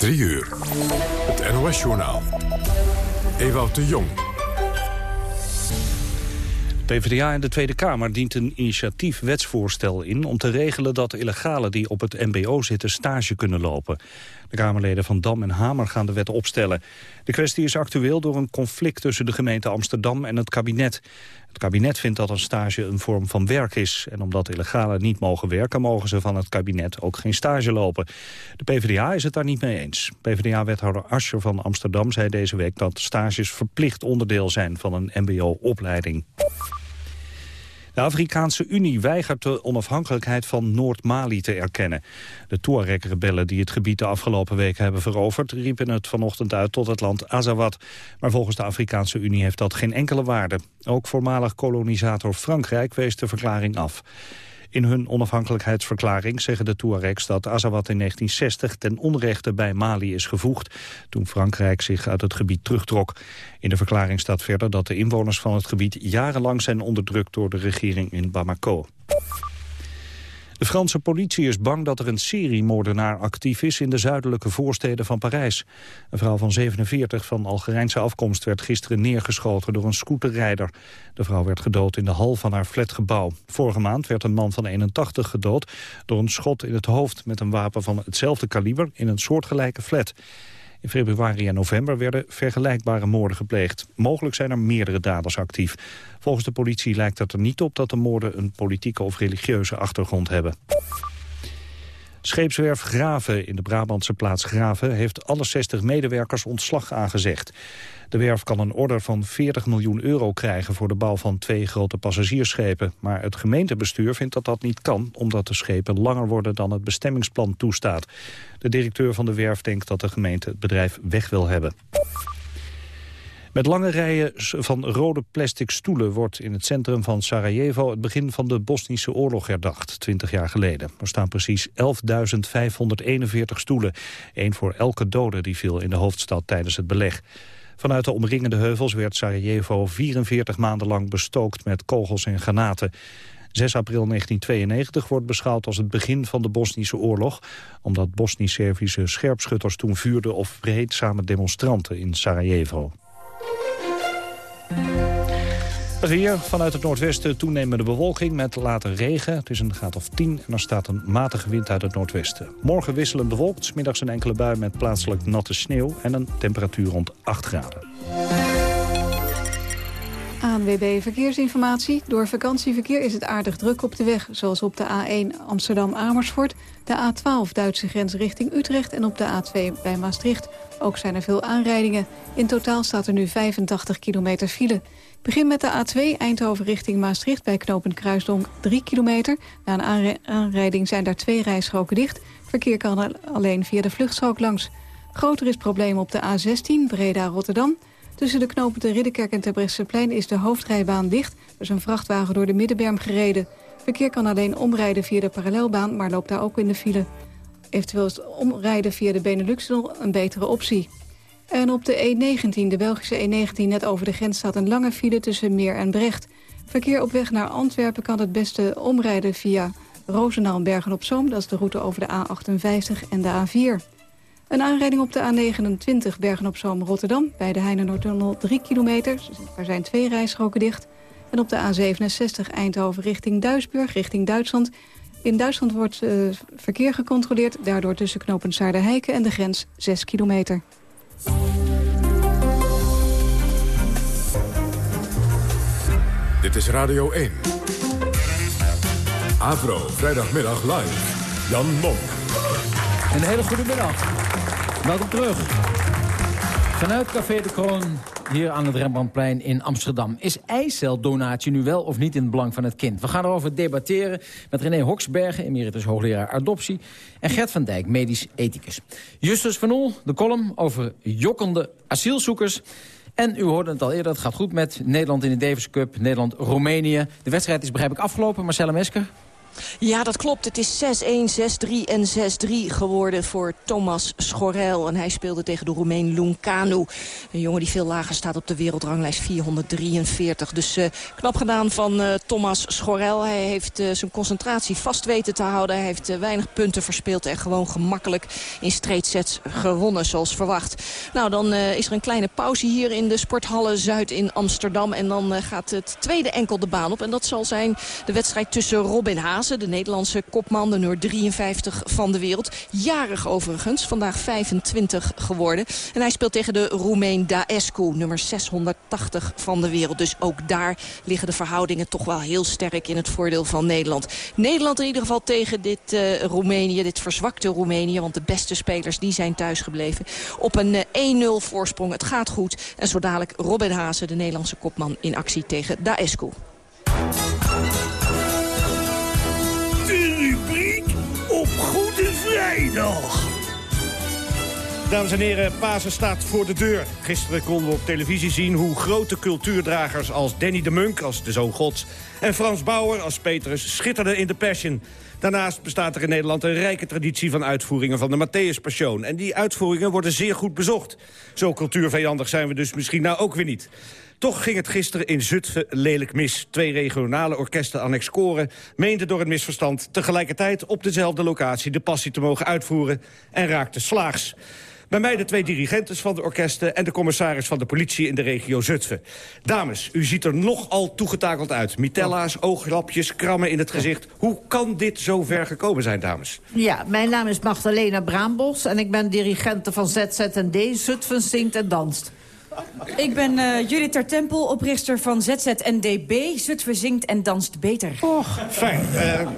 3 uur. Het NOS-journaal. Ewout de Jong. PvdA in de Tweede Kamer dient een initiatief wetsvoorstel in... om te regelen dat illegalen die op het mbo zitten stage kunnen lopen. De Kamerleden van Dam en Hamer gaan de wet opstellen. De kwestie is actueel door een conflict tussen de gemeente Amsterdam en het kabinet. Het kabinet vindt dat een stage een vorm van werk is. En omdat illegalen niet mogen werken, mogen ze van het kabinet ook geen stage lopen. De PvdA is het daar niet mee eens. PvdA-wethouder Ascher van Amsterdam zei deze week dat stages verplicht onderdeel zijn van een mbo-opleiding. De Afrikaanse Unie weigert de onafhankelijkheid van Noord-Mali te erkennen. De Tuareg-rebellen die het gebied de afgelopen weken hebben veroverd... riepen het vanochtend uit tot het land Azawad. Maar volgens de Afrikaanse Unie heeft dat geen enkele waarde. Ook voormalig kolonisator Frankrijk wees de verklaring af. In hun onafhankelijkheidsverklaring zeggen de Tuaregs dat Azawad in 1960 ten onrechte bij Mali is gevoegd, toen Frankrijk zich uit het gebied terugtrok. In de verklaring staat verder dat de inwoners van het gebied jarenlang zijn onderdrukt door de regering in Bamako. De Franse politie is bang dat er een seriemoordenaar actief is in de zuidelijke voorsteden van Parijs. Een vrouw van 47 van Algerijnse afkomst werd gisteren neergeschoten door een scooterrijder. De vrouw werd gedood in de hal van haar flatgebouw. Vorige maand werd een man van 81 gedood door een schot in het hoofd met een wapen van hetzelfde kaliber in een soortgelijke flat. In februari en november werden vergelijkbare moorden gepleegd. Mogelijk zijn er meerdere daders actief. Volgens de politie lijkt het er niet op dat de moorden een politieke of religieuze achtergrond hebben. Scheepswerf Graven in de Brabantse plaats Graven heeft alle 60 medewerkers ontslag aangezegd. De werf kan een order van 40 miljoen euro krijgen voor de bouw van twee grote passagiersschepen. Maar het gemeentebestuur vindt dat dat niet kan, omdat de schepen langer worden dan het bestemmingsplan toestaat. De directeur van de werf denkt dat de gemeente het bedrijf weg wil hebben. Met lange rijen van rode plastic stoelen wordt in het centrum van Sarajevo het begin van de Bosnische oorlog herdacht, 20 jaar geleden. Er staan precies 11.541 stoelen, één voor elke dode die viel in de hoofdstad tijdens het beleg. Vanuit de omringende heuvels werd Sarajevo 44 maanden lang bestookt met kogels en granaten. 6 april 1992 wordt beschouwd als het begin van de Bosnische oorlog... omdat Bosnisch-Servische scherpschutters toen vuurden op vreedzame demonstranten in Sarajevo. Het weer vanuit het noordwesten toenemende bewolking met later regen. Het is een graad of 10 en er staat een matige wind uit het noordwesten. Morgen wisselend bewolkt, middags een enkele bui met plaatselijk natte sneeuw... en een temperatuur rond 8 graden. ANWB Verkeersinformatie. Door vakantieverkeer is het aardig druk op de weg... zoals op de A1 Amsterdam-Amersfoort, de A12 Duitse grens richting Utrecht... en op de A2 bij Maastricht. Ook zijn er veel aanrijdingen. In totaal staat er nu 85 kilometer file. Begin met de A2 Eindhoven richting Maastricht bij knooppunt Kruisdonk 3 kilometer. Na een aanrijding zijn daar twee rijstroken dicht. Verkeer kan alleen via de vluchtstrook langs. Groter is probleem op de A16 Breda-Rotterdam. Tussen de knopen Ridderkerk en Terbrechtseplein is de hoofdrijbaan dicht. Er is een vrachtwagen door de middenberm gereden. Verkeer kan alleen omrijden via de parallelbaan, maar loopt daar ook in de file. Eventueel is omrijden via de Benelux een betere optie. En op de E19, de Belgische E19, net over de grens staat een lange file tussen Meer en Brecht. Verkeer op weg naar Antwerpen kan het beste omrijden via Roosendaal en Bergen-op-Zoom. Dat is de route over de A58 en de A4. Een aanrijding op de A29 Bergen-op-Zoom-Rotterdam... bij de Heine-Noordtunnel 3 kilometer. Er zijn twee rijstroken dicht. En op de A67 Eindhoven richting Duisburg, richting Duitsland... In Duitsland wordt uh, verkeer gecontroleerd. Daardoor tussen knopen Saarderheiken en de grens 6 kilometer. Dit is Radio 1. Avro, vrijdagmiddag live. Jan Mom. Een hele goede middag. Welkom terug. Vanuit Café de Kroon hier aan het Rembrandtplein in Amsterdam. Is eiceldonatie nu wel of niet in het belang van het kind? We gaan erover debatteren met René Hoksbergen, emeritus hoogleraar adoptie... en Gert van Dijk, medisch ethicus. Justus van Oel, de column over jokkende asielzoekers... En u hoorde het al eerder, het gaat goed met Nederland in de Davis Cup, Nederland-Roemenië. De wedstrijd is begrijp ik afgelopen, Marcella Mesker. Ja, dat klopt. Het is 6-1, 6-3 en 6-3 geworden voor Thomas Schorel. En hij speelde tegen de Roemeen Luncanu. Een jongen die veel lager staat op de wereldranglijst 443. Dus uh, knap gedaan van uh, Thomas Schorel. Hij heeft uh, zijn concentratie vast weten te houden. Hij heeft weinig punten verspeeld en gewoon gemakkelijk in straight sets gewonnen zoals verwacht. Nou, dan is er een kleine pauze hier in de Sporthalle Zuid in Amsterdam. En dan gaat het tweede enkel de baan op. En dat zal zijn de wedstrijd tussen Robin Haase, de Nederlandse kopman, de nummer 53 van de wereld. Jarig overigens, vandaag 25 geworden. En hij speelt tegen de Roemeen Daescu, nummer 680 van de wereld. Dus ook daar liggen de verhoudingen toch wel heel sterk in het voordeel van Nederland. Nederland in ieder geval tegen dit uh, Roemenië, dit verzwakte Roemenië. Want de beste spelers die zijn thuisgebleven. Op een uh, 1-0 voorsprong. Het gaat goed. En zo dadelijk Robin Haase, de Nederlandse kopman, in actie tegen Daescu. Vrijdag. Dames en heren, Pasen staat voor de deur. Gisteren konden we op televisie zien hoe grote cultuurdragers als Danny de Munk, als de Zoon Gods... en Frans Bauer als Petrus schitterden in de Passion. Daarnaast bestaat er in Nederland een rijke traditie van uitvoeringen van de Matthäus Passion. En die uitvoeringen worden zeer goed bezocht. Zo cultuurvijandig zijn we dus misschien nou ook weer niet. Toch ging het gisteren in Zutphen lelijk mis. Twee regionale orkesten annex koren meenden door het misverstand... tegelijkertijd op dezelfde locatie de passie te mogen uitvoeren... en raakten slaags. Bij mij de twee dirigentes van de orkesten... en de commissaris van de politie in de regio Zutphen. Dames, u ziet er nogal toegetakeld uit. Mitella's, ooglapjes, krammen in het gezicht. Hoe kan dit zo ver gekomen zijn, dames? Ja, mijn naam is Magdalena Braambos... en ik ben dirigente van ZZND, Zutphen Zingt en Danst. Ik ben uh, Judith Tertempel, oprichter van ZZNDB. Zutphen zingt en danst beter. Och, fijn. Uh,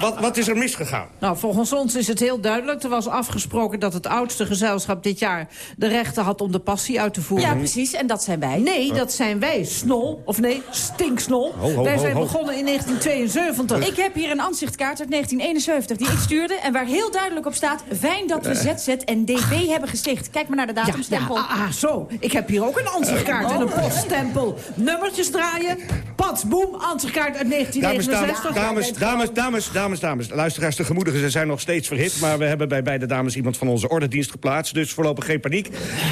wat, wat is er misgegaan? Nou, volgens ons is het heel duidelijk. Er was afgesproken dat het oudste gezelschap dit jaar... de rechten had om de passie uit te voeren. Ja, precies. En dat zijn wij. Nee, dat zijn wij. Snol. Of nee, stinksnol. Ho, ho, wij zijn ho, begonnen in 1972. Ik heb hier een aanzichtkaart uit 1971 die ik stuurde... en waar heel duidelijk op staat... fijn dat we ZZNDB hebben gesticht. Kijk maar naar de datumstempel. Ja, ja, ah, zo. Ik heb hier ook een ansichtkaart en een poststempel. Nummertjes draaien. Pats, boem, ansichtkaart uit 1969. Dames, dames, dames, dames, dames. Luisteraars, de gemoedigen zijn nog steeds verhit... maar we hebben bij beide dames iemand van onze ordendienst geplaatst. Dus voorlopig geen paniek.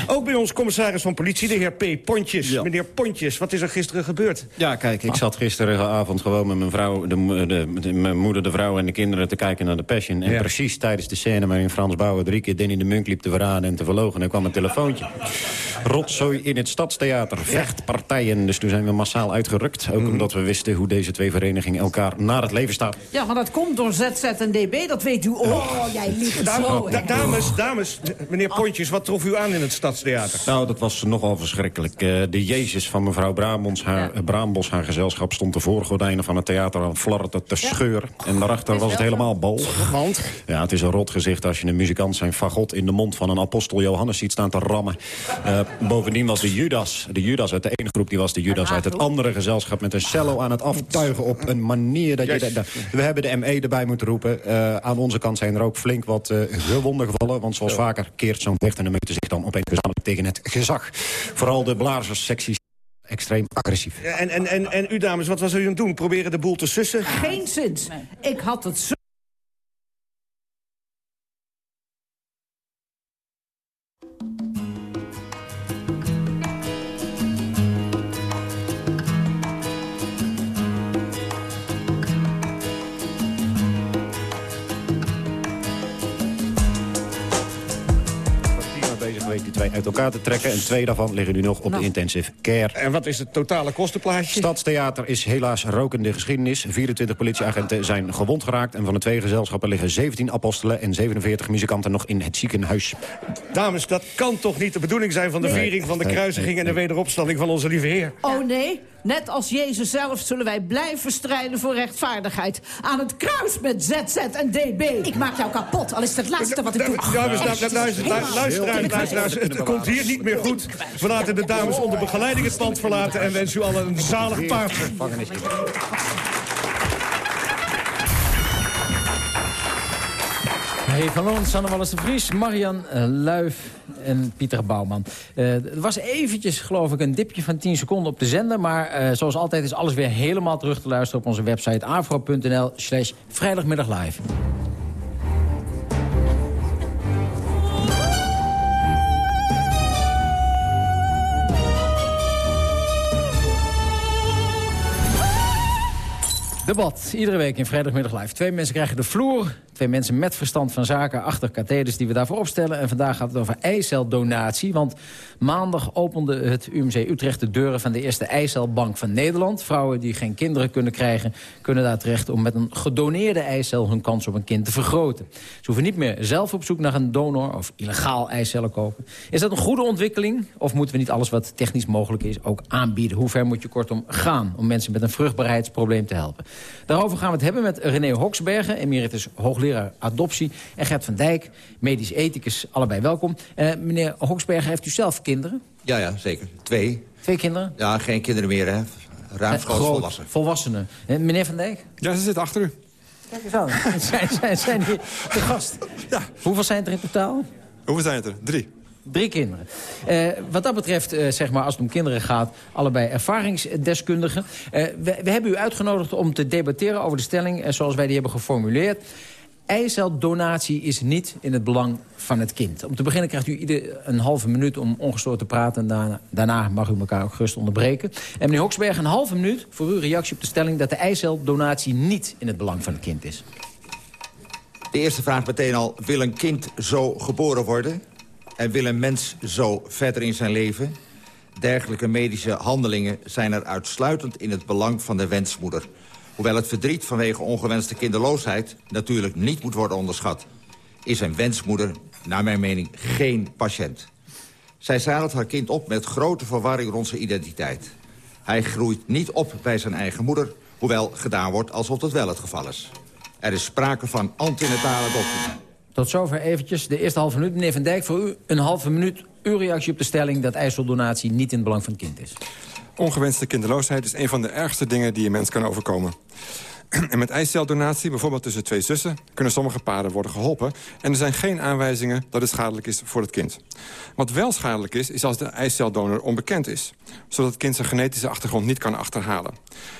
Ook bij ons commissaris van politie, de heer P. Pontjes. Meneer Pontjes, wat is er gisteren gebeurd? Ja, kijk, ik zat gisteravond gewoon met mijn vrouw... De, de, mijn moeder, de vrouw en de kinderen te kijken naar de Passion. En precies tijdens de scène waarin Frans Bauer drie keer Danny de Munk liep te verraden en te verlogen... en kwam een telefoontje. Rotzooi in het Stadstheater. Vechtpartijen. Dus toen zijn we massaal uitgerukt. Ook omdat we wisten hoe deze twee verenigingen elkaar naar het leven staan. Ja, maar dat komt door ZZ en DB. Dat weet u ook. Oh, jij liep het zo. Da dames, dames, meneer Pontjes, wat trof u aan in het Stadstheater? Nou, dat was nogal verschrikkelijk. Uh, de Jezus van mevrouw Brabons, haar, ja. Braambos, haar gezelschap... stond de voorgordijnen van het theater aan flarden te scheuren. En daarachter was het helemaal bol. Want? Ja, het is een rot gezicht als je een muzikant zijn fagot... in de mond van een apostel Johannes ziet staan te rammen. Uh, bovendien was de Judas, de Judas uit de ene groep... die was de Judas uit het andere gezelschap... met een cello aan het aftuigen op een manier... dat je... we hebben de ME erbij moeten roepen. Uh, aan onze kant zijn er ook flink wat uh, gewonden gevallen. Want zoals vaker keert zo'n vechtende meute zich dan opeens gezamenlijk tegen het gezag. Vooral de blazerssecties extreem agressief. En, en, en, en u dames, wat was u aan het doen? Proberen de boel te sussen? Geen zins. Ik had het zo uit elkaar te trekken. En twee daarvan liggen nu nog op Nou. de intensive care. En wat is het totale kostenplaatje? Stadstheater is helaas rokende geschiedenis. 24 politieagenten zijn gewond geraakt. En van de twee gezelschappen liggen 17 apostelen... en 47 muzikanten nog in het ziekenhuis. Dames, dat kan toch niet de bedoeling zijn van de Nee. viering van de kruisiging... nee, en de wederopstanding van onze lieve heer? Oh nee, net als Jezus zelf zullen wij blijven strijden voor rechtvaardigheid. Aan het kruis met ZZ en DB. Ik maak jou kapot, al is het het laatste wat ik doe. Dames, dames, luister, luister, luisteraars, luisteraars, het komt hier niet meer goed. We laten de dames onder begeleiding het pand verlaten... en wensen u allen een zalig paard. Van Loon, Sanne Wallis de Vries, Marian uh, Luif en Pieter Bouwman. Uh, er was eventjes, geloof ik, een dipje van 10 seconden op de zender... maar uh, zoals altijd is alles weer helemaal terug te luisteren... op onze website afro.nl slash vrijdagmiddag live. Debat, iedere week in Vrijdagmiddag Live. Twee mensen krijgen de vloer. Twee mensen met verstand van zaken achter katheders die we daarvoor opstellen. En vandaag gaat het over eiceldonatie. Want maandag opende het UMC Utrecht de deuren van de eerste eicelbank van Nederland. Vrouwen die geen kinderen kunnen krijgen... kunnen daar terecht om met een gedoneerde eicel hun kans op een kind te vergroten. Ze hoeven niet meer zelf op zoek naar een donor of illegaal eicellen kopen. Is dat een goede ontwikkeling? Of moeten we niet alles wat technisch mogelijk is ook aanbieden? Hoe ver moet je kortom gaan om mensen met een vruchtbaarheidsprobleem te helpen? Daarover gaan we het hebben met René Hoksbergen, emeritus hoogleraar adoptie... en Gert van Dijk, medisch ethicus, allebei welkom. Uh, meneer Hoksbergen, heeft u zelf kinderen? Ja, ja, zeker. Twee. Twee kinderen? Ja, geen kinderen meer, hè. Ruimschoots uh, volwassenen. Volwassenen. Uh, meneer van Dijk? Ja, ze zit achter u. Kijk eens aan. zijn, zijn, zijn hier de gast. Ja. Hoeveel zijn er in totaal? Hoeveel zijn het er? Drie. Drie kinderen. Uh, wat dat betreft, uh, zeg maar, als het om kinderen gaat... allebei ervaringsdeskundigen. Uh, we, we, hebben u uitgenodigd om te debatteren over de stelling... zoals wij die hebben geformuleerd. Eiceldonatie is niet in het belang van het kind. Om te beginnen krijgt u ieder een halve minuut om ongestoord te praten... en daarna, mag u elkaar ook gerust onderbreken. En meneer Hoksberg, een halve minuut voor uw reactie op de stelling... dat de eiceldonatie niet in het belang van het kind is. De eerste vraag meteen al, wil een kind zo geboren worden? En wil een mens zo verder in zijn leven? Dergelijke medische handelingen zijn er uitsluitend in het belang van de wensmoeder. Hoewel het verdriet vanwege ongewenste kinderloosheid natuurlijk niet moet worden onderschat... is een wensmoeder, naar mijn mening, geen patiënt. Zij zadelt haar kind op met grote verwarring rond zijn identiteit. Hij groeit niet op bij zijn eigen moeder, hoewel gedaan wordt alsof dat wel het geval is. Er is sprake van antinatale adoptie. Tot zover eventjes de eerste halve minuut. Meneer Van Dijk, voor u een halve minuut uw reactie op de stelling... dat ijsseldonatie niet in het belang van het kind is. Ongewenste kinderloosheid is een van de ergste dingen die een mens kan overkomen. En met eiceldonatie, bijvoorbeeld tussen twee zussen... kunnen sommige paren worden geholpen... en er zijn geen aanwijzingen dat het schadelijk is voor het kind. Wat wel schadelijk is, is als de eiceldonor onbekend is... zodat het kind zijn genetische achtergrond niet kan achterhalen.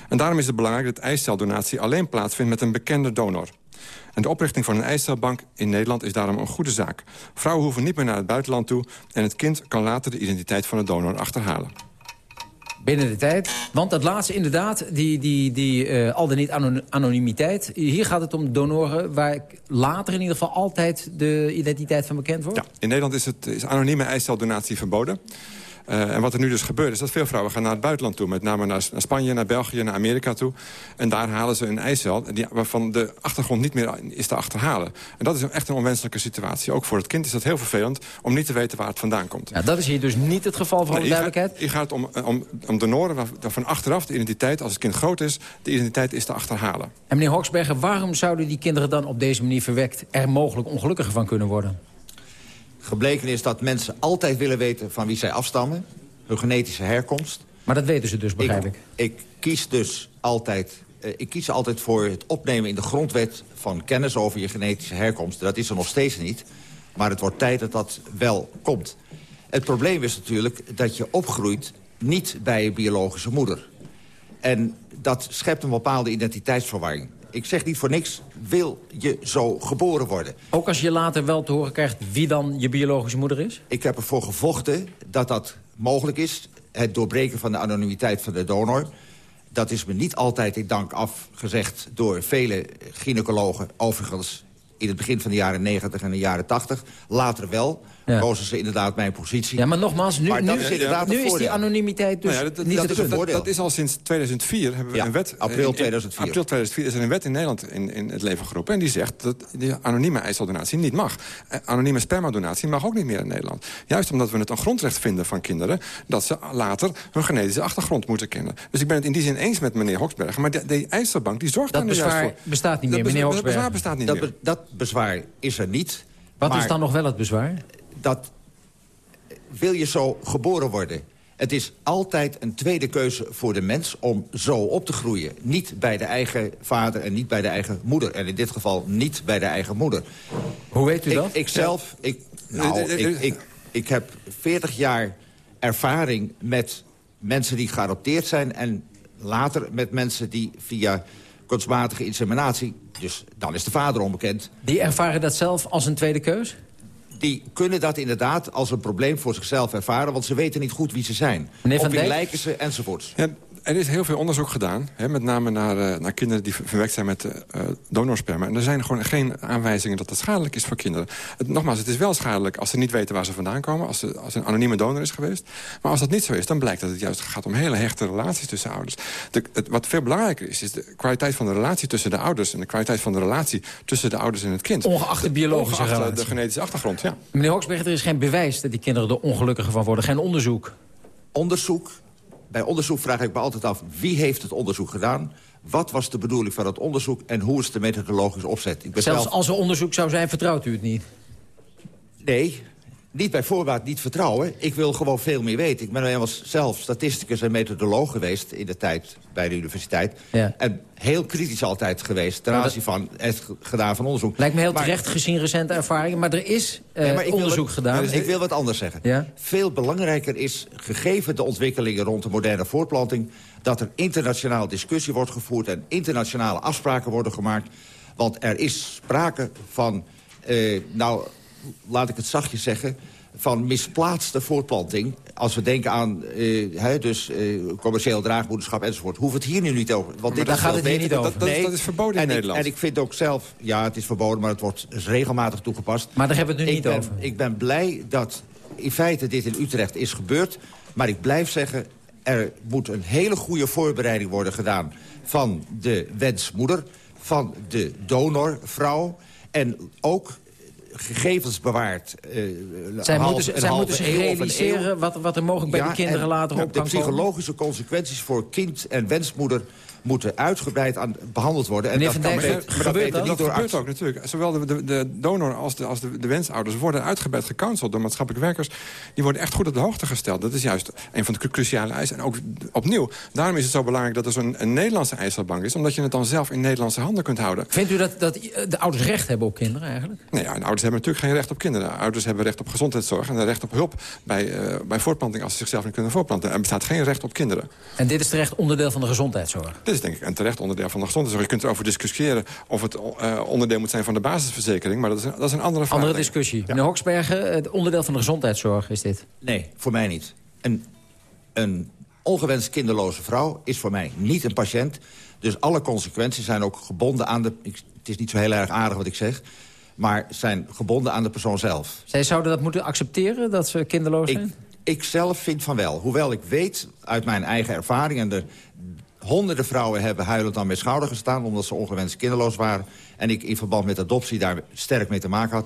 En daarom is het belangrijk dat eiceldonatie alleen plaatsvindt... met een bekende donor. En de oprichting van een eicelbank in Nederland is daarom een goede zaak. Vrouwen hoeven niet meer naar het buitenland toe... en het kind kan later de identiteit van de donor achterhalen. Binnen de tijd. Want dat laatste inderdaad, die, die, die uh, al dan niet anonimiteit. Hier gaat het om donoren waar later in ieder geval altijd de identiteit van bekend wordt? Ja, in Nederland is, het, is anonieme eiceldonatie verboden. Uh, en wat er nu dus gebeurt is dat veel vrouwen gaan naar het buitenland toe. Met name naar, naar Spanje, naar België, naar Amerika toe. En daar halen ze een eicel die, waarvan de achtergrond niet meer is te achterhalen. En dat is echt een onwenselijke situatie. Ook voor het kind is dat heel vervelend om niet te weten waar het vandaan komt. Ja, dat is hier dus niet het geval van de duidelijkheid? Hier gaat het om, om, om donoren waarvan achteraf de identiteit, als het kind groot is... de identiteit is te achterhalen. En meneer Hoksberger, waarom zouden die kinderen dan op deze manier verwekt... er mogelijk ongelukkiger van kunnen worden? Gebleken is dat mensen altijd willen weten van wie zij afstammen. Hun genetische herkomst. Maar dat weten ze dus, begrijp ik. Ik, kies dus altijd, uh, ik kies altijd voor het opnemen in de grondwet... van kennis over je genetische herkomst. Dat is er nog steeds niet. Maar het wordt tijd dat dat wel komt. Het probleem is natuurlijk dat je opgroeit niet bij je biologische moeder. En dat schept een bepaalde identiteitsverwarring ik zeg niet voor niks, wil je zo geboren worden. Ook als je later wel te horen krijgt wie dan je biologische moeder is? Ik heb ervoor gevochten dat dat mogelijk is. Het doorbreken van de anonimiteit van de donor. Dat is me niet altijd in dank afgezegd door vele gynaecologen. Overigens in het begin van de jaren 90 en de jaren 80. Later wel. Ja. Kozen ze inderdaad mijn positie. Ja, maar nogmaals, nu, nu, is, nu is die anonimiteit dus nou ja, dat, niet dat, het dat, dat, is al sinds 2004 hebben we een wet... april 2004. In, april 2004 is er een wet in Nederland in, in het leven geroepen. En die zegt dat die anonieme eiceldonatie niet mag. Eh, anonieme spermadonatie mag ook niet meer in Nederland. Juist omdat we het een grondrecht vinden van kinderen... dat ze later hun genetische achtergrond moeten kennen. Dus ik ben het in die zin eens met meneer Hoksberger. Maar de, de eicelbank die zorgt dat daar juist voor. bestaat niet meer, meneer Hoksberger. Dat bezwaar bestaat niet meer. Dat bezwaar is er niet. Wat is dan nog wel het bezwaar? Dat wil je zo geboren worden... Het is altijd een tweede keuze voor de mens om zo op te groeien. Niet bij de eigen vader en niet bij de eigen moeder. En in dit geval niet bij de eigen moeder. Hoe weet u dat? Ik zelf, ik, nou, ik, ik, ik heb 40 jaar ervaring met mensen die geadopteerd zijn... en later met mensen die via kunstmatige inseminatie... dus dan is de vader onbekend. Die ervaren dat zelf als een tweede keus? Die kunnen dat inderdaad als een probleem voor zichzelf ervaren... want ze weten niet goed wie ze zijn. Meneer Op wie lijken ze enzovoorts. Ja, er is heel veel onderzoek gedaan, hè, met name naar, eh, naar kinderen die ver- verwekt zijn met eh, eh, donorsperma. En er zijn gewoon geen aanwijzingen dat dat schadelijk is voor kinderen. Het, nogmaals, het is wel schadelijk als ze niet weten waar ze vandaan komen, als, ze, als een anonieme donor is geweest. Maar als dat niet zo is, dan blijkt dat het juist gaat om hele hechte relaties tussen ouders. De, het, wat veel belangrijker is, is de kwaliteit van de relatie tussen de ouders en de kwaliteit van de relatie tussen de ouders en het kind. Ongeacht de biologische Ongeacht, relatie. de genetische achtergrond, ja. Meneer Hoksberg, er is geen bewijs dat die kinderen er ongelukkiger van worden. Geen onderzoek. Onderzoek. Bij onderzoek vraag ik me altijd af... wie heeft het onderzoek gedaan? Wat was de bedoeling van het onderzoek? En hoe is de methodologische opzet? Ik ben Zelfs zelf- als er onderzoek zou zijn, vertrouwt u het niet. Nee, niet bij voorbaat niet vertrouwen. Ik wil gewoon veel meer weten. Ik ben helemaal zelf statisticus en methodoloog geweest... in de tijd bij de universiteit. Ja. En heel kritisch altijd geweest... ten aanzien van het gedaan van onderzoek. Lijkt me heel Maar- terecht gezien recente ervaringen. Maar er is eh, Nee, maar onderzoek wat- gedaan. Ik wil wat anders zeggen. Ja? Veel belangrijker is, gegeven de ontwikkelingen rond de moderne voortplanting... dat er internationaal discussie wordt gevoerd... en internationale afspraken worden gemaakt. Want er is sprake van, eh, nou, laat ik het zachtjes zeggen... van misplaatste voortplanting. Als we denken aan eh, hè, dus, eh, commercieel draagmoederschap enzovoort... we het hier nu niet over. Want dit daar gaat het beter. niet over. Dat- dat- dat is verboden in en Nederland. Ik, en ik vind ook zelf, ja, het is verboden, maar het wordt regelmatig toegepast. Maar daar hebben we het nu ik niet ben, over. Ik ben blij dat in feite dit in Utrecht is gebeurd. Maar ik blijf zeggen, er moet een hele goede voorbereiding worden gedaan... van de wensmoeder, van de donorvrouw... en ook gegevens bewaard. eh, Zij moeten, zij moeten zich realiseren wat, wat er mogelijk bij Ja, de kinderen en later op De kan komen. psychologische consequenties voor kind en wensmoeder moeten uitgebreid aan, behandeld worden. En Meneer dat kan Dijk, beter- gebeurt dat beter dat? niet Dat door gebeurt ook natuurlijk. Zowel de, de, de donor als de, als de, de wensouders worden uitgebreid gecounseld door maatschappelijk werkers. Die worden echt goed op de hoogte gesteld. Dat is juist een van de cru- cruciale eisen. En ook opnieuw, daarom is het zo belangrijk dat er zo'n een Nederlandse eicelbank is. Omdat je het dan zelf in Nederlandse handen kunt houden. Vindt u dat, dat de ouders recht hebben op kinderen eigenlijk? Nee, ja, en ouders hebben natuurlijk geen recht op kinderen. Ouders hebben recht op gezondheidszorg en recht op hulp bij, eh, bij voortplanting als ze zichzelf niet kunnen voortplanten. Er bestaat geen recht op kinderen. En dit is terecht onderdeel van de gezondheidszorg. Dit is denk ik een terecht onderdeel van de gezondheidszorg. Je kunt erover discussiëren of het eh, onderdeel moet zijn van de basisverzekering. Maar dat is een, dat is een andere vraag. Andere ik. discussie. Meneer Hoksbergen, het onderdeel van de gezondheidszorg is dit. Nee, voor mij niet. Een, een ongewenst kinderloze vrouw is voor mij niet een patiënt. Dus alle consequenties zijn ook gebonden aan de... Ik, het is niet zo heel erg aardig wat ik zeg... maar zijn gebonden aan de persoon zelf. Zij zouden dat moeten accepteren, dat ze kinderloos Ik, zijn? ik zelf vind van wel. Hoewel ik weet uit mijn eigen ervaring... en er honderden vrouwen hebben huilend aan mijn schouder gestaan... omdat ze ongewenst kinderloos waren... en ik in verband met adoptie daar sterk mee te maken had.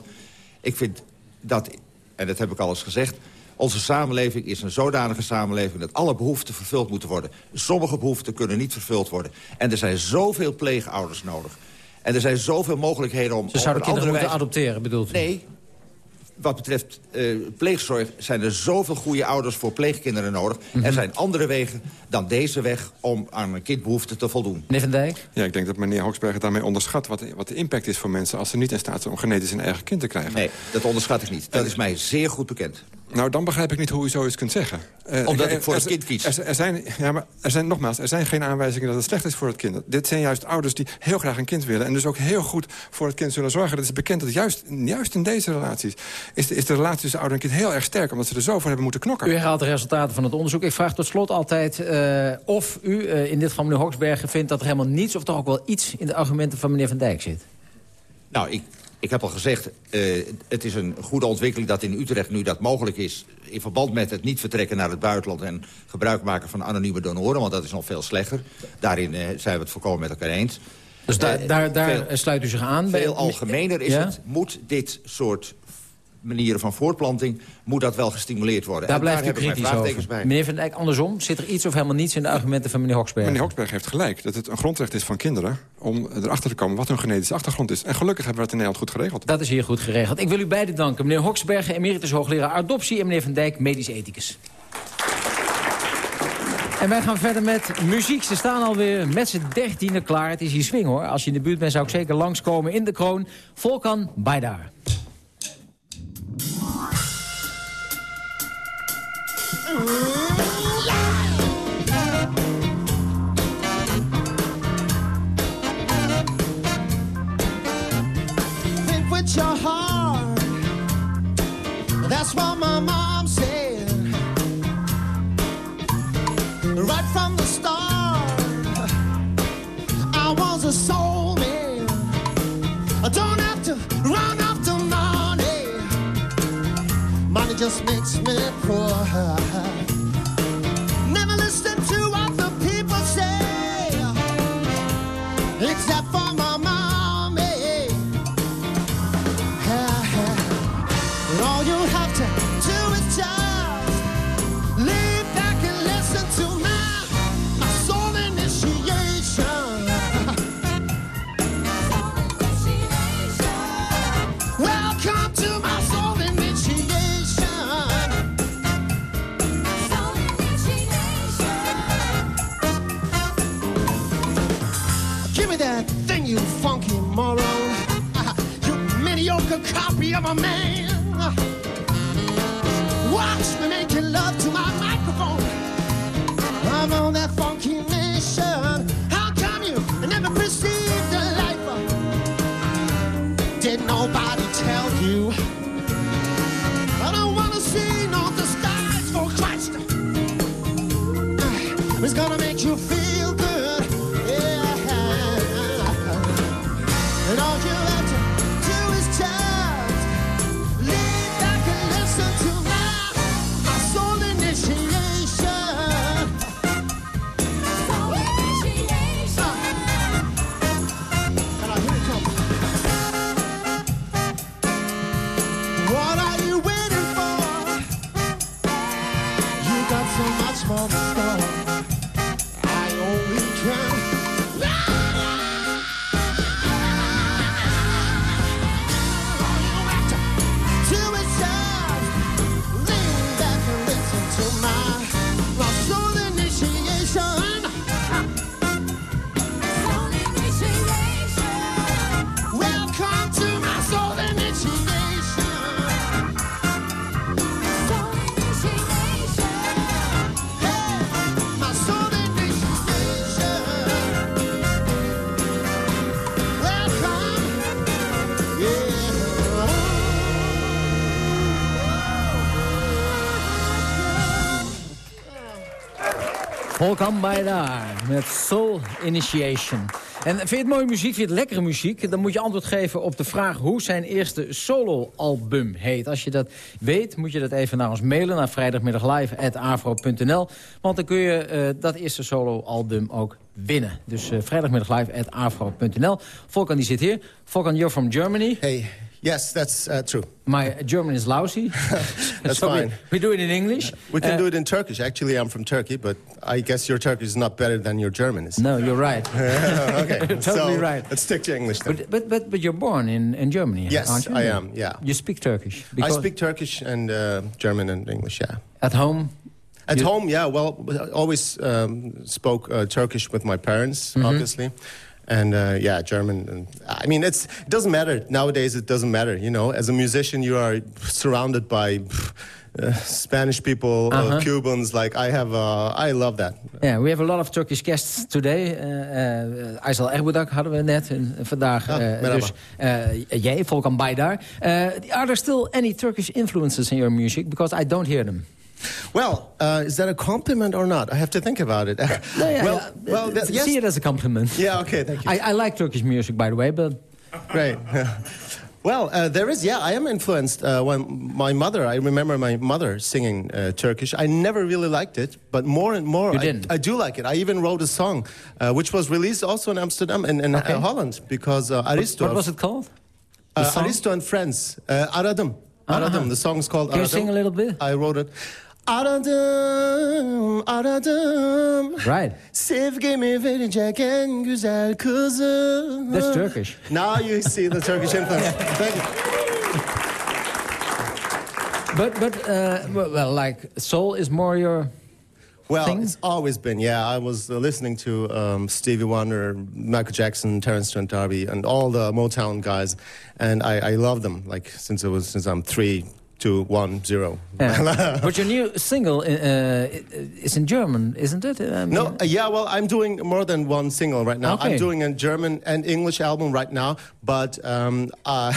Ik vind dat, en dat heb ik al eens gezegd... onze samenleving is een zodanige samenleving... dat alle behoeften vervuld moeten worden. Sommige behoeften kunnen niet vervuld worden. En er zijn zoveel pleegouders nodig. En er zijn zoveel mogelijkheden om... Ze zouden kinderen moeten adopteren, bedoelt u? Nee, wat betreft eh, pleegzorg zijn er zoveel goede ouders voor pleegkinderen nodig. Mhm. Er zijn andere wegen dan deze weg om aan een kindbehoefte te voldoen. Meneer Van Dijk? Ja, ik denk dat meneer Hoksberger daarmee onderschat... Wat, wat de impact is voor mensen als ze niet in staat zijn... om genetisch een eigen kind te krijgen. Nee, dat onderschat ik niet. Dat is mij zeer goed bekend. Nou, dan begrijp ik niet hoe u zoiets kunt zeggen. Eh, Omdat er- ik voor er- het kind kies. Er, er zijn, ja, maar er zijn, nogmaals, er zijn geen aanwijzingen dat het slecht is voor het kind. Dit zijn juist ouders die heel graag een kind willen... en dus ook heel goed voor het kind zullen zorgen. Het is bekend dat juist, juist in deze relaties... Is de, is de relatie tussen ouder en kind heel erg sterk... omdat ze er zo voor hebben moeten knokken. U herhaalt de resultaten van het onderzoek. Ik vraag tot slot altijd eh, of u, eh, in dit geval meneer Hoksbergen... vindt dat er helemaal niets of toch ook wel iets in de argumenten van meneer Van Dijk zit. Nou, ik, ik heb al gezegd, eh, het is een goede ontwikkeling dat in Utrecht nu dat mogelijk is... in verband met het niet vertrekken naar het buitenland... en gebruik maken van anonieme donoren, want dat is nog veel slechter. Daarin eh, zijn we het volkomen met elkaar eens. Dus da- Eh, daar, daar veel- sluit u zich aan? bij- Veel algemener is Ja? het, moet dit soort manieren van voortplanting... moet dat wel gestimuleerd worden. Daar En blijft u kritisch over. bij. Meneer Van Dijk, andersom, zit er iets of helemaal niets in de argumenten van meneer Hoksbergen? Meneer Hoksberg heeft gelijk dat het een grondrecht is van kinderen... om erachter te komen wat hun genetische achtergrond is. En gelukkig hebben we het in Nederland goed geregeld. Dat is hier goed geregeld. Ik wil u beiden danken. Meneer Hoksbergen, emeritus hoogleraar adoptie... en meneer Van Dijk, medisch ethicus. En wij gaan verder met muziek. Ze staan alweer met z'n dertiende klaar. Het is hier swing hoor. Als je in de buurt bent zou ik zeker langskomen in de kroon. Volkan Baidar. Right from the start, I was a soul just makes me poor. Give me that thing, you funky moron. You mediocre copy of a man. Watch me making love to Volkan Baidar met Soul Initiation. En vind je het mooie muziek, vind je het lekkere muziek... dan moet je antwoord geven op de vraag hoe zijn eerste soloalbum heet. Als je dat weet, moet je dat even naar ons mailen... naar vrijdagmiddaglive.afro.nl. Want dan kun je eh, dat eerste soloalbum ook winnen. Dus uh, vrijdagmiddaglive.afro.nl. Volkan die zit hier. Volkan, you're from Germany. Hey, yes, that's uh, true. My German is lousy. That's So fine. We, do it in English. We can Uh, do it in Turkish. Actually, I'm from Turkey, but I guess your Turkish is not better than your German is. No, you're right. okay, Totally so right. Let's stick to English then. But, but, but, but you're born in, in Germany, Yes, aren't you? I am, yeah. You speak Turkish? I speak Turkish and uh, German and English, yeah. At home? At You- home, yeah. Well, I always um, spoke uh, Turkish with my parents, Mhm. obviously, and uh, yeah, German. And, I mean, it's it doesn't matter nowadays. It doesn't matter, you know. As a musician, you are surrounded by pff, uh, Spanish people, Uh-huh. uh, Cubans. Like I have, uh, I love that. Yeah, we have a lot of Turkish guests today. Uh, uh, Aysel Erbudak hadden we net en vandaag. Ah, uh, dus uh, jij, Volkan Baydar. Uh, are there still any Turkish influences in your music? Because I don't hear them. Well, uh, is that a compliment or not? I have to think about it. Yeah, well, yeah. well, that, yes. See it as a compliment. Yeah, okay, thank you. I, I like Turkish music, by the way, but... Great. well, uh, there is, yeah, I am influenced. Uh, when my mother, I remember my mother singing uh, Turkish. I never really liked it, but more and more, I? I do like it. I even wrote a song, uh, which was released also in Amsterdam and in Okay. uh, Holland, because uh, Aristo. What was it called? Uh. Aristo and Friends. Uh, Aradım. Aradım. The song is called Can you sing a little bit? I wrote it. Aradım, aradım. Right. Sevgimi verecek en güzel kızım. That's Turkish. Now you see the Turkish influence. Thank you. But, but uh, well, well, like, soul is more your... Well, thing? it's always been, yeah. I was uh, listening to um, Stevie Wonder, Michael Jackson, Terence Trent D'Arby, and all the Motown guys, and I, I love them. Like since it was since I'm three, two, one, zero. Yeah. but your new single uh, is in German, isn't it? I mean, No, uh, yeah, well, I'm doing more than one single right now. Okay. I'm doing a German and English album right now, but um, uh,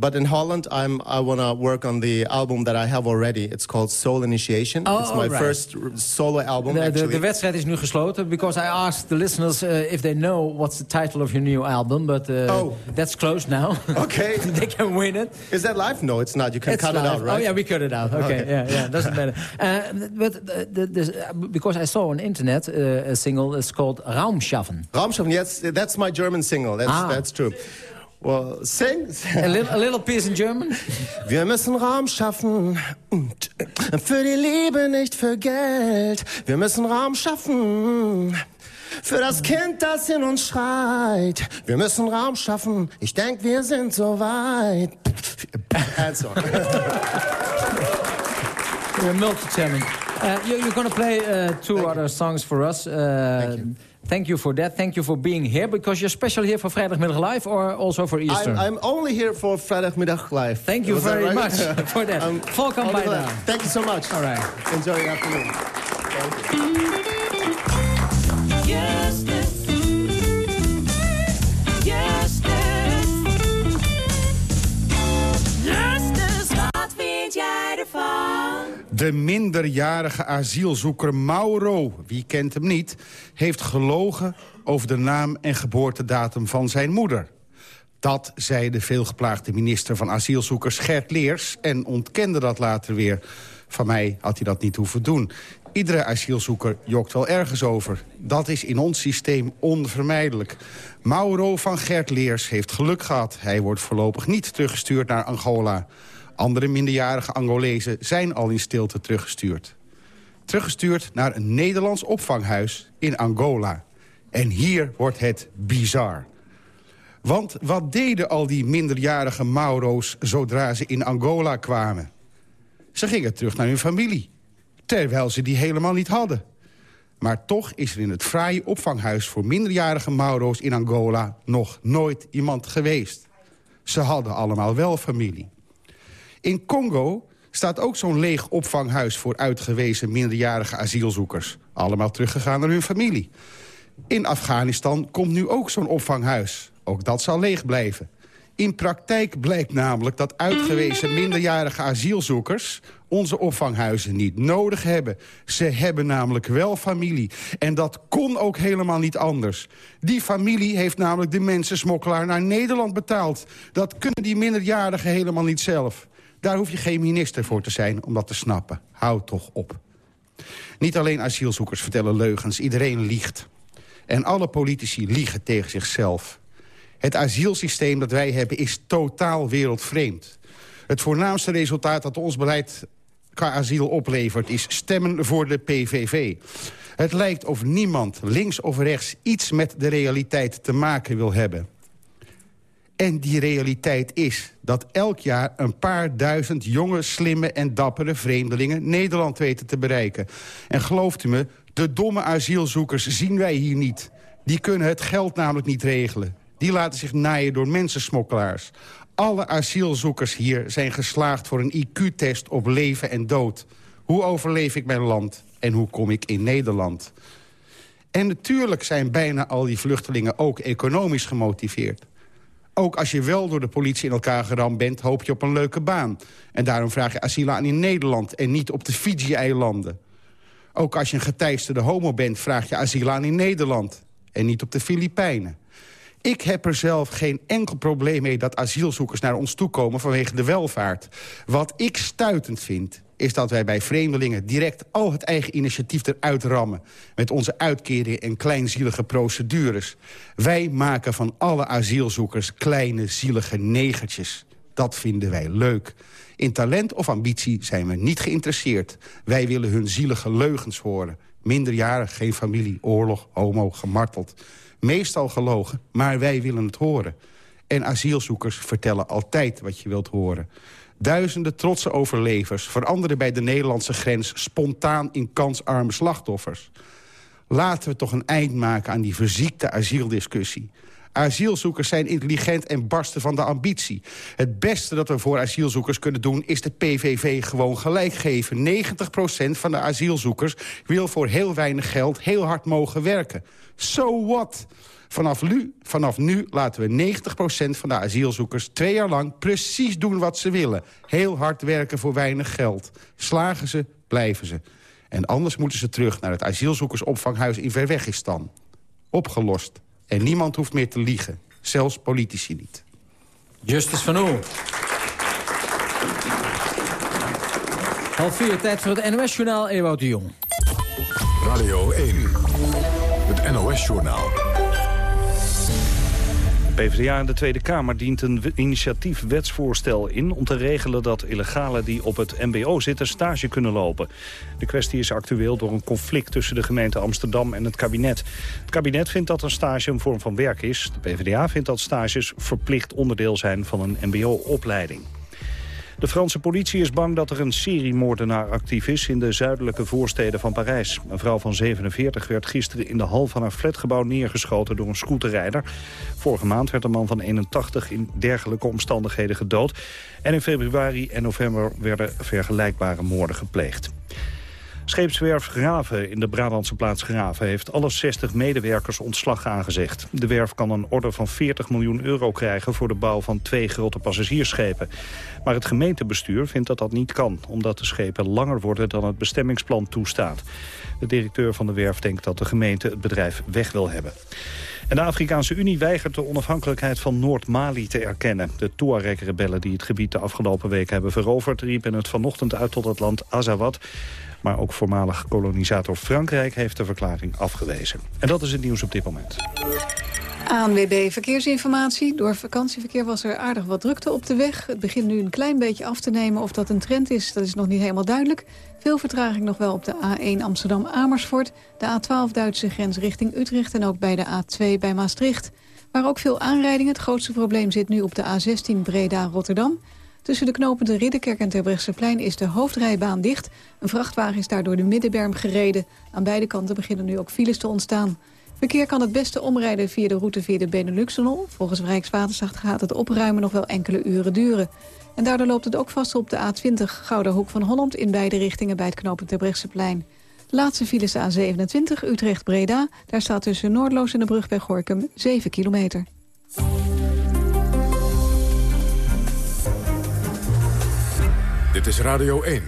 but in Holland, I'm I want to work on the album that I have already. It's called Soul Initiation. Oh, it's my right. first r- solo album. De, de, actually. de wedstrijd is nu gesloten because I asked the listeners uh, if they know what's the title of your new album, but uh, Oh. that's closed now. Okay. they can win it. Is that live? No, it's not. You can It's cut it out, right? Oh yeah, we cut it out. Okay, Okay. yeah, yeah, doesn't matter. Uh, but the, the, the, because I saw on internet uh, a single is called Raumschaffen. Raumschaffen, yes, that's my German single. That's, Ah. that's true. Well, sing. A little, a little piece in German. Wir müssen Raum schaffen und für die Liebe, nicht für Geld. Wir müssen Raum schaffen für das Kind, das in uns schreit. Wir müssen Raum schaffen. Ich denke, wir sind so weit. And so on. You're multi-channel. Uh, you, you're going to play uh, two other songs for us. Uh, thank you. for that. Thank you for being here. Because you're special here for Vrijdagmiddag Live or also for Easter? I'm, I'm only here for Vrijdagmiddag Live. Thank you Was very right? much for that. I'm Volkan only Thank you so much. All right. Enjoy your afternoon. De minderjarige asielzoeker Mauro, wie kent hem niet... heeft gelogen over de naam en geboortedatum van zijn moeder. Dat zei de veelgeplaagde minister van asielzoekers Gert Leers... en ontkende dat later weer. Van mij had hij dat niet hoeven doen. Iedere asielzoeker jokt wel ergens over. Dat is in ons systeem onvermijdelijk. Mauro van Gert Leers heeft geluk gehad. Hij wordt voorlopig niet teruggestuurd naar Angola. Andere minderjarige Angolezen zijn al in stilte teruggestuurd. Teruggestuurd naar een Nederlands opvanghuis in Angola. En hier wordt het bizar. Want wat deden al die minderjarige Mauro's zodra ze in Angola kwamen? Ze gingen terug naar hun familie. Terwijl ze die helemaal niet hadden. Maar toch is er in het fraaie opvanghuis voor minderjarige Mauro's in Angola nog nooit iemand geweest. Ze hadden allemaal wel familie. In Congo staat ook zo'n leeg opvanghuis voor uitgewezen minderjarige asielzoekers. Allemaal teruggegaan naar hun familie. In Afghanistan komt nu ook zo'n opvanghuis. Ook dat zal leeg blijven. In praktijk blijkt namelijk dat uitgewezen minderjarige asielzoekers... onze opvanghuizen niet nodig hebben. Ze hebben namelijk wel familie. En dat kon ook helemaal niet anders. Die familie heeft namelijk de mensensmokkelaar naar Nederland betaald. Dat kunnen die minderjarigen helemaal niet zelf. Daar hoef je geen minister voor te zijn om dat te snappen. Houd toch op. Niet alleen asielzoekers vertellen leugens, iedereen liegt. En alle politici liegen tegen zichzelf. Het asielsysteem dat wij hebben is totaal wereldvreemd. Het voornaamste resultaat dat ons beleid qua asiel oplevert... is stemmen voor de PVV. Het lijkt of niemand, links of rechts, iets met de realiteit te maken wil hebben. En die realiteit is dat elk jaar een paar duizend jonge, slimme en dappere vreemdelingen Nederland weten te bereiken. En gelooft u me, de domme asielzoekers zien wij hier niet. Die kunnen het geld namelijk niet regelen. Die laten zich naaien door mensensmokkelaars. Alle asielzoekers hier zijn geslaagd voor een IQ-test op leven en dood. Hoe overleef ik mijn land en hoe kom ik in Nederland? En natuurlijk zijn bijna al die vluchtelingen ook economisch gemotiveerd. Ook als je wel door de politie in elkaar geramd bent, hoop je op een leuke baan. En daarom vraag je asiel aan in Nederland en niet op de Fiji-eilanden. Ook als je een geteisterde homo bent, vraag je asiel aan in Nederland. En niet op de Filipijnen. Ik heb er zelf geen enkel probleem mee dat asielzoekers naar ons toekomen vanwege de welvaart. Wat ik stuitend vind, is dat wij bij vreemdelingen direct al het eigen initiatief eruit rammen. Met onze uitkeringen en kleinzielige procedures. Wij maken van alle asielzoekers kleine zielige negertjes. Dat vinden wij leuk. In talent of ambitie zijn we niet geïnteresseerd. Wij willen hun zielige leugens horen. Minderjarig, geen familie, oorlog, homo, gemarteld. Meestal gelogen, maar wij willen het horen. En asielzoekers vertellen altijd wat je wilt horen. Duizenden trotse overlevers veranderen bij de Nederlandse grens... spontaan in kansarme slachtoffers. Laten we toch een eind maken aan die verziekte asieldiscussie. Asielzoekers zijn intelligent en barsten van de ambitie. Het beste dat we voor asielzoekers kunnen doen... is de PVV gewoon gelijk geven. 90% van de asielzoekers wil voor heel weinig geld... heel hard mogen werken. So what? Vanaf nu, vanaf nu laten we 90% van de asielzoekers twee jaar lang precies doen wat ze willen. Heel hard werken voor weinig geld. Slagen ze, blijven ze. En anders moeten ze terug naar het asielzoekersopvanghuis in Verwegistan. Opgelost. En niemand hoeft meer te liegen. Zelfs politici niet. Justus van Oel. Half vier, tijd voor het NOS-journaal Ewout de Jong. Radio 1, het NOS-journaal. PvdA in de Tweede Kamer dient een initiatief wetsvoorstel in... om te regelen dat illegalen die op het mbo zitten stage kunnen lopen. De kwestie is actueel door een conflict tussen de gemeente Amsterdam en het kabinet. Het kabinet vindt dat een stage een vorm van werk is. De PvdA vindt dat stages verplicht onderdeel zijn van een mbo-opleiding. De Franse politie is bang dat er een seriemoordenaar actief is... in de zuidelijke voorsteden van Parijs. Een vrouw van 47 werd gisteren in de hal van haar flatgebouw neergeschoten door een scooterrijder. Vorige maand werd een man van 81 in dergelijke omstandigheden gedood. En in februari en november werden vergelijkbare moorden gepleegd. Scheepswerf Graven in de Brabantse plaats Graven heeft alle 60 medewerkers ontslag aangezegd. De werf kan een order van 40 miljoen euro krijgen voor de bouw van twee grote passagiersschepen. Maar het gemeentebestuur vindt dat dat niet kan, omdat de schepen langer worden dan het bestemmingsplan toestaat. De directeur van de werf denkt dat de gemeente het bedrijf weg wil hebben. En de Afrikaanse Unie weigert de onafhankelijkheid van Noord-Mali te erkennen. De Tuareg-rebellen die het gebied de afgelopen weken hebben veroverd... riepen het vanochtend uit tot het land Azawad. Maar ook voormalig kolonisator Frankrijk heeft de verklaring afgewezen. En dat is het nieuws op dit moment. ANWB Verkeersinformatie. Door vakantieverkeer was er aardig wat drukte op de weg. Het begint nu een klein beetje af te nemen. Of dat een trend is, dat is nog niet helemaal duidelijk. Veel vertraging nog wel op de A1 Amsterdam-Amersfoort... de A12 Duitse grens richting Utrecht... en ook bij de A2 bij Maastricht. Maar ook veel aanrijdingen. Het grootste probleem zit nu op de A16 Breda-Rotterdam... Tussen de knopen de Ridderkerk en Terbrechtseplein is de hoofdrijbaan dicht. Een vrachtwagen is daar door de middenberm gereden. Aan beide kanten beginnen nu ook files te ontstaan. Verkeer kan het beste omrijden via de route via de Benelux-tunnel. Volgens Rijkswaterstaat gaat het opruimen nog wel enkele uren duren. En daardoor loopt het ook vast op de A20 Gouden Hoek van Holland... in beide richtingen bij het knooppunt Terbrechtseplein. De laatste file is de A27 Utrecht-Breda. Daar staat tussen Noordloos en de brug bij Gorkum 7 kilometer. Dit is Radio 1.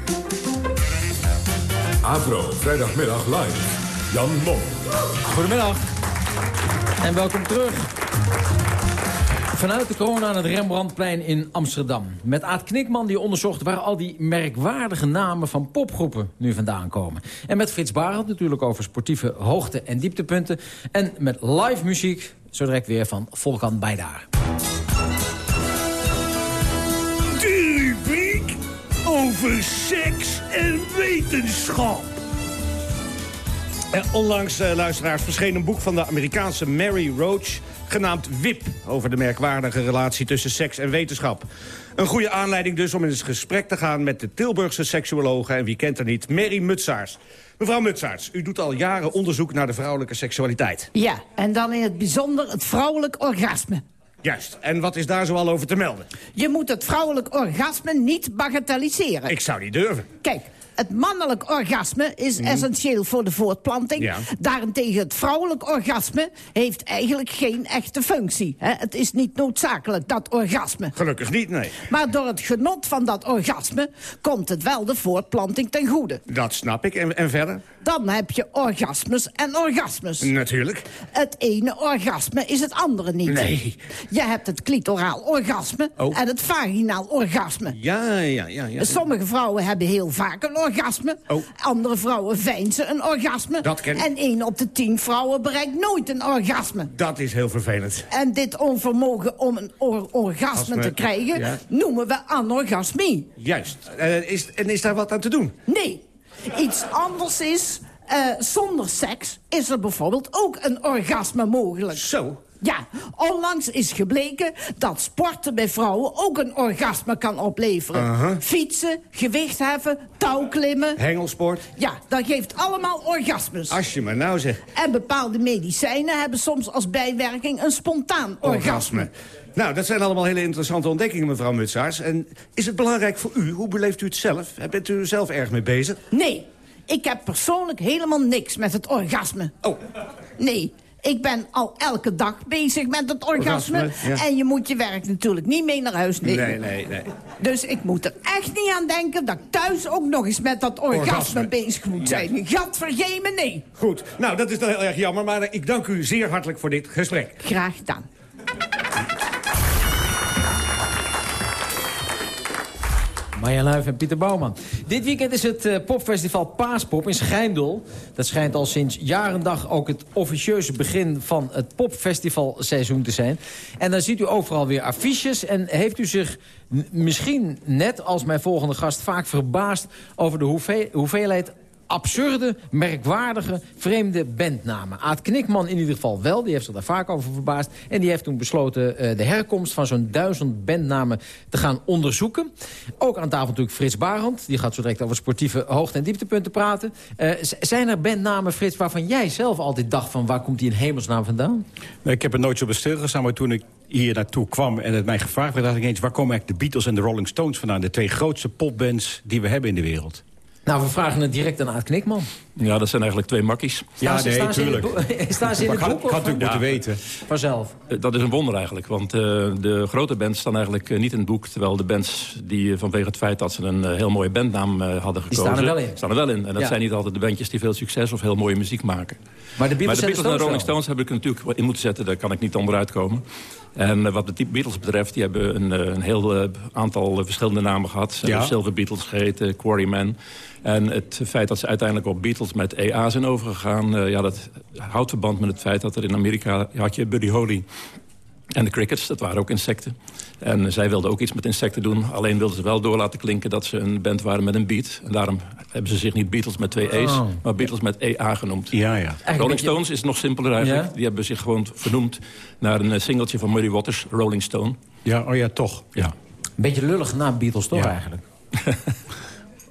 Avro, vrijdagmiddag live. Jan Mom. Goedemiddag. En welkom terug. Vanuit de corona aan het Rembrandtplein in Amsterdam. Met Aad Knikman die onderzocht waar al die merkwaardige namen van popgroepen nu vandaan komen. En met Frits Barend natuurlijk over sportieve hoogte- en dieptepunten. En met live muziek, zo direct weer van Volkan Bijdaar. Over seks en wetenschap. Eh, onlangs, eh, luisteraars, verscheen een boek van de Amerikaanse Mary Roach... genaamd WIP, over de merkwaardige relatie tussen seks en wetenschap. Een goede aanleiding dus om in het gesprek te gaan... met de Tilburgse seksuologe, en wie kent er niet, Mary Mutsaars. Mevrouw Mutsaars, u doet al jaren onderzoek naar de vrouwelijke seksualiteit. Ja, en dan in het bijzonder het vrouwelijk orgasme. Juist. En wat is daar zoal over te melden? Je moet het vrouwelijk orgasme niet bagatelliseren. Ik zou niet durven. Kijk, het mannelijk orgasme is Mhm. essentieel voor de voortplanting. Ja. Daarentegen het vrouwelijk orgasme heeft eigenlijk geen echte functie. Hè? Het is niet noodzakelijk, dat orgasme. Gelukkig niet, nee. Maar door het genot van dat orgasme komt het wel de voortplanting ten goede. Dat snap ik. En, en verder? Dan heb je orgasmes en orgasmes. Natuurlijk. Het ene orgasme is het andere niet. Nee. Je hebt het clitoraal orgasme Oh. en het vaginaal orgasme. Ja, ja, ja. ja. Sommige vrouwen hebben heel vaak een orgasme. Andere vrouwen veinzen een orgasme. Oh. Dat ken. En één op de tien vrouwen bereikt nooit een orgasme. Dat is heel vervelend. En dit onvermogen om een or- orgasme Orgasme, te krijgen... ja. noemen we anorgasmie. Juist. Eh, is, en is daar wat aan te doen? Nee. Iets anders is... eh, zonder seks is er bijvoorbeeld ook een orgasme mogelijk. Zo. Ja, onlangs is gebleken dat sporten bij vrouwen ook een orgasme kan opleveren. Fietsen, gewichtheffen, touwklimmen. Hengelsport. Ja, dat geeft allemaal orgasmes. Als je maar nou zegt. En bepaalde medicijnen hebben soms als bijwerking een spontaan orgasme. Orgasme. Nou, dat zijn allemaal hele interessante ontdekkingen, mevrouw Mutsaars. En is het belangrijk voor u? Hoe beleeft u het zelf? Bent u er zelf erg mee bezig? Nee, ik heb persoonlijk helemaal niks met het orgasme. Oh. Nee, ik ben al elke dag bezig met het orgasme. Orgasme, ja. En je moet je werk natuurlijk niet mee naar huis nemen. Nee, nee, nee. Dus ik moet er echt niet aan denken dat ik thuis ook nog eens met dat orgasme, Orgasme. bezig moet zijn. Gat vergeven, nee. Goed. Nou, dat is dan heel erg jammer, maar ik dank u zeer hartelijk voor dit gesprek. Graag gedaan. Marja Luif en Pieter Bouwman. Dit weekend is het eh, popfestival Paaspop in Schijndel. Dat schijnt al sinds jaar en dag ook het officieuze begin van het popfestivalseizoen te zijn. En dan ziet u overal weer affiches. En heeft u zich misschien net als mijn volgende gast vaak verbaasd... over de hoeveel- hoeveelheid absurde, merkwaardige, vreemde bandnamen. Aad Knikman in ieder geval wel, die heeft zich daar vaak over verbaasd. En die heeft toen besloten eh, de herkomst van zo'n duizend bandnamen te gaan onderzoeken. Ook aan tafel natuurlijk Frits Barend. Die gaat zo direct over sportieve hoogte- en dieptepunten praten. Eh, zijn er bandnamen, Frits, waarvan jij zelf altijd dacht van... waar komt die in hemelsnaam vandaan? Nee, ik heb er nooit zo bij maar toen ik hier naartoe kwam... en het mij gevraagd werd, dacht ik eens... waar komen eigenlijk de Beatles en de Rolling Stones vandaan? De twee grootste popbands die we hebben in de wereld. Nou, we vragen het direct aan Aad Knikman. Ja, dat zijn eigenlijk twee makkies. Staan ze- staan ze in het boek- staan ze in het boek? of- Vanzelf. Eh, Dat is een wonder eigenlijk, want eh, de grote bands staan eigenlijk eh, niet in het boek... terwijl de bands die vanwege het feit dat ze een heel mooie bandnaam hadden Die gekozen... staan er wel in. Staan er wel in. En dat Ja. zijn niet altijd de bandjes die veel succes of heel mooie muziek maken. Maar de Beatles, maar de en Beatles de en de Rolling. Stones heb ik natuurlijk in moeten zetten. Daar kan ik niet onderuit komen. En wat de Beatles betreft, die hebben een, een heel aantal verschillende namen gehad. Ze Ja. hebben Silver Beatles geheten, Quarrymen. En het feit dat ze uiteindelijk op Beatles met EA zijn overgegaan... eh, ja, dat houdt verband met het feit dat er in Amerika had je Buddy Holly... En de crickets, dat waren ook insecten. En zij wilden ook iets met insecten doen. Alleen wilden ze wel door laten klinken dat ze een band waren met een beat. En daarom hebben ze zich niet Beatles met twee E's, Oh. maar Beatles met EA genoemd. Ja, ja. Rolling Stones is nog simpeler eigenlijk. Ja? Die hebben zich gewoon vernoemd naar een eh, singeltje van Muddy Waters, Rolling Stone. Ja, oh ja, toch. Ja. Een beetje lullig na Beatles, toch Ja. eigenlijk?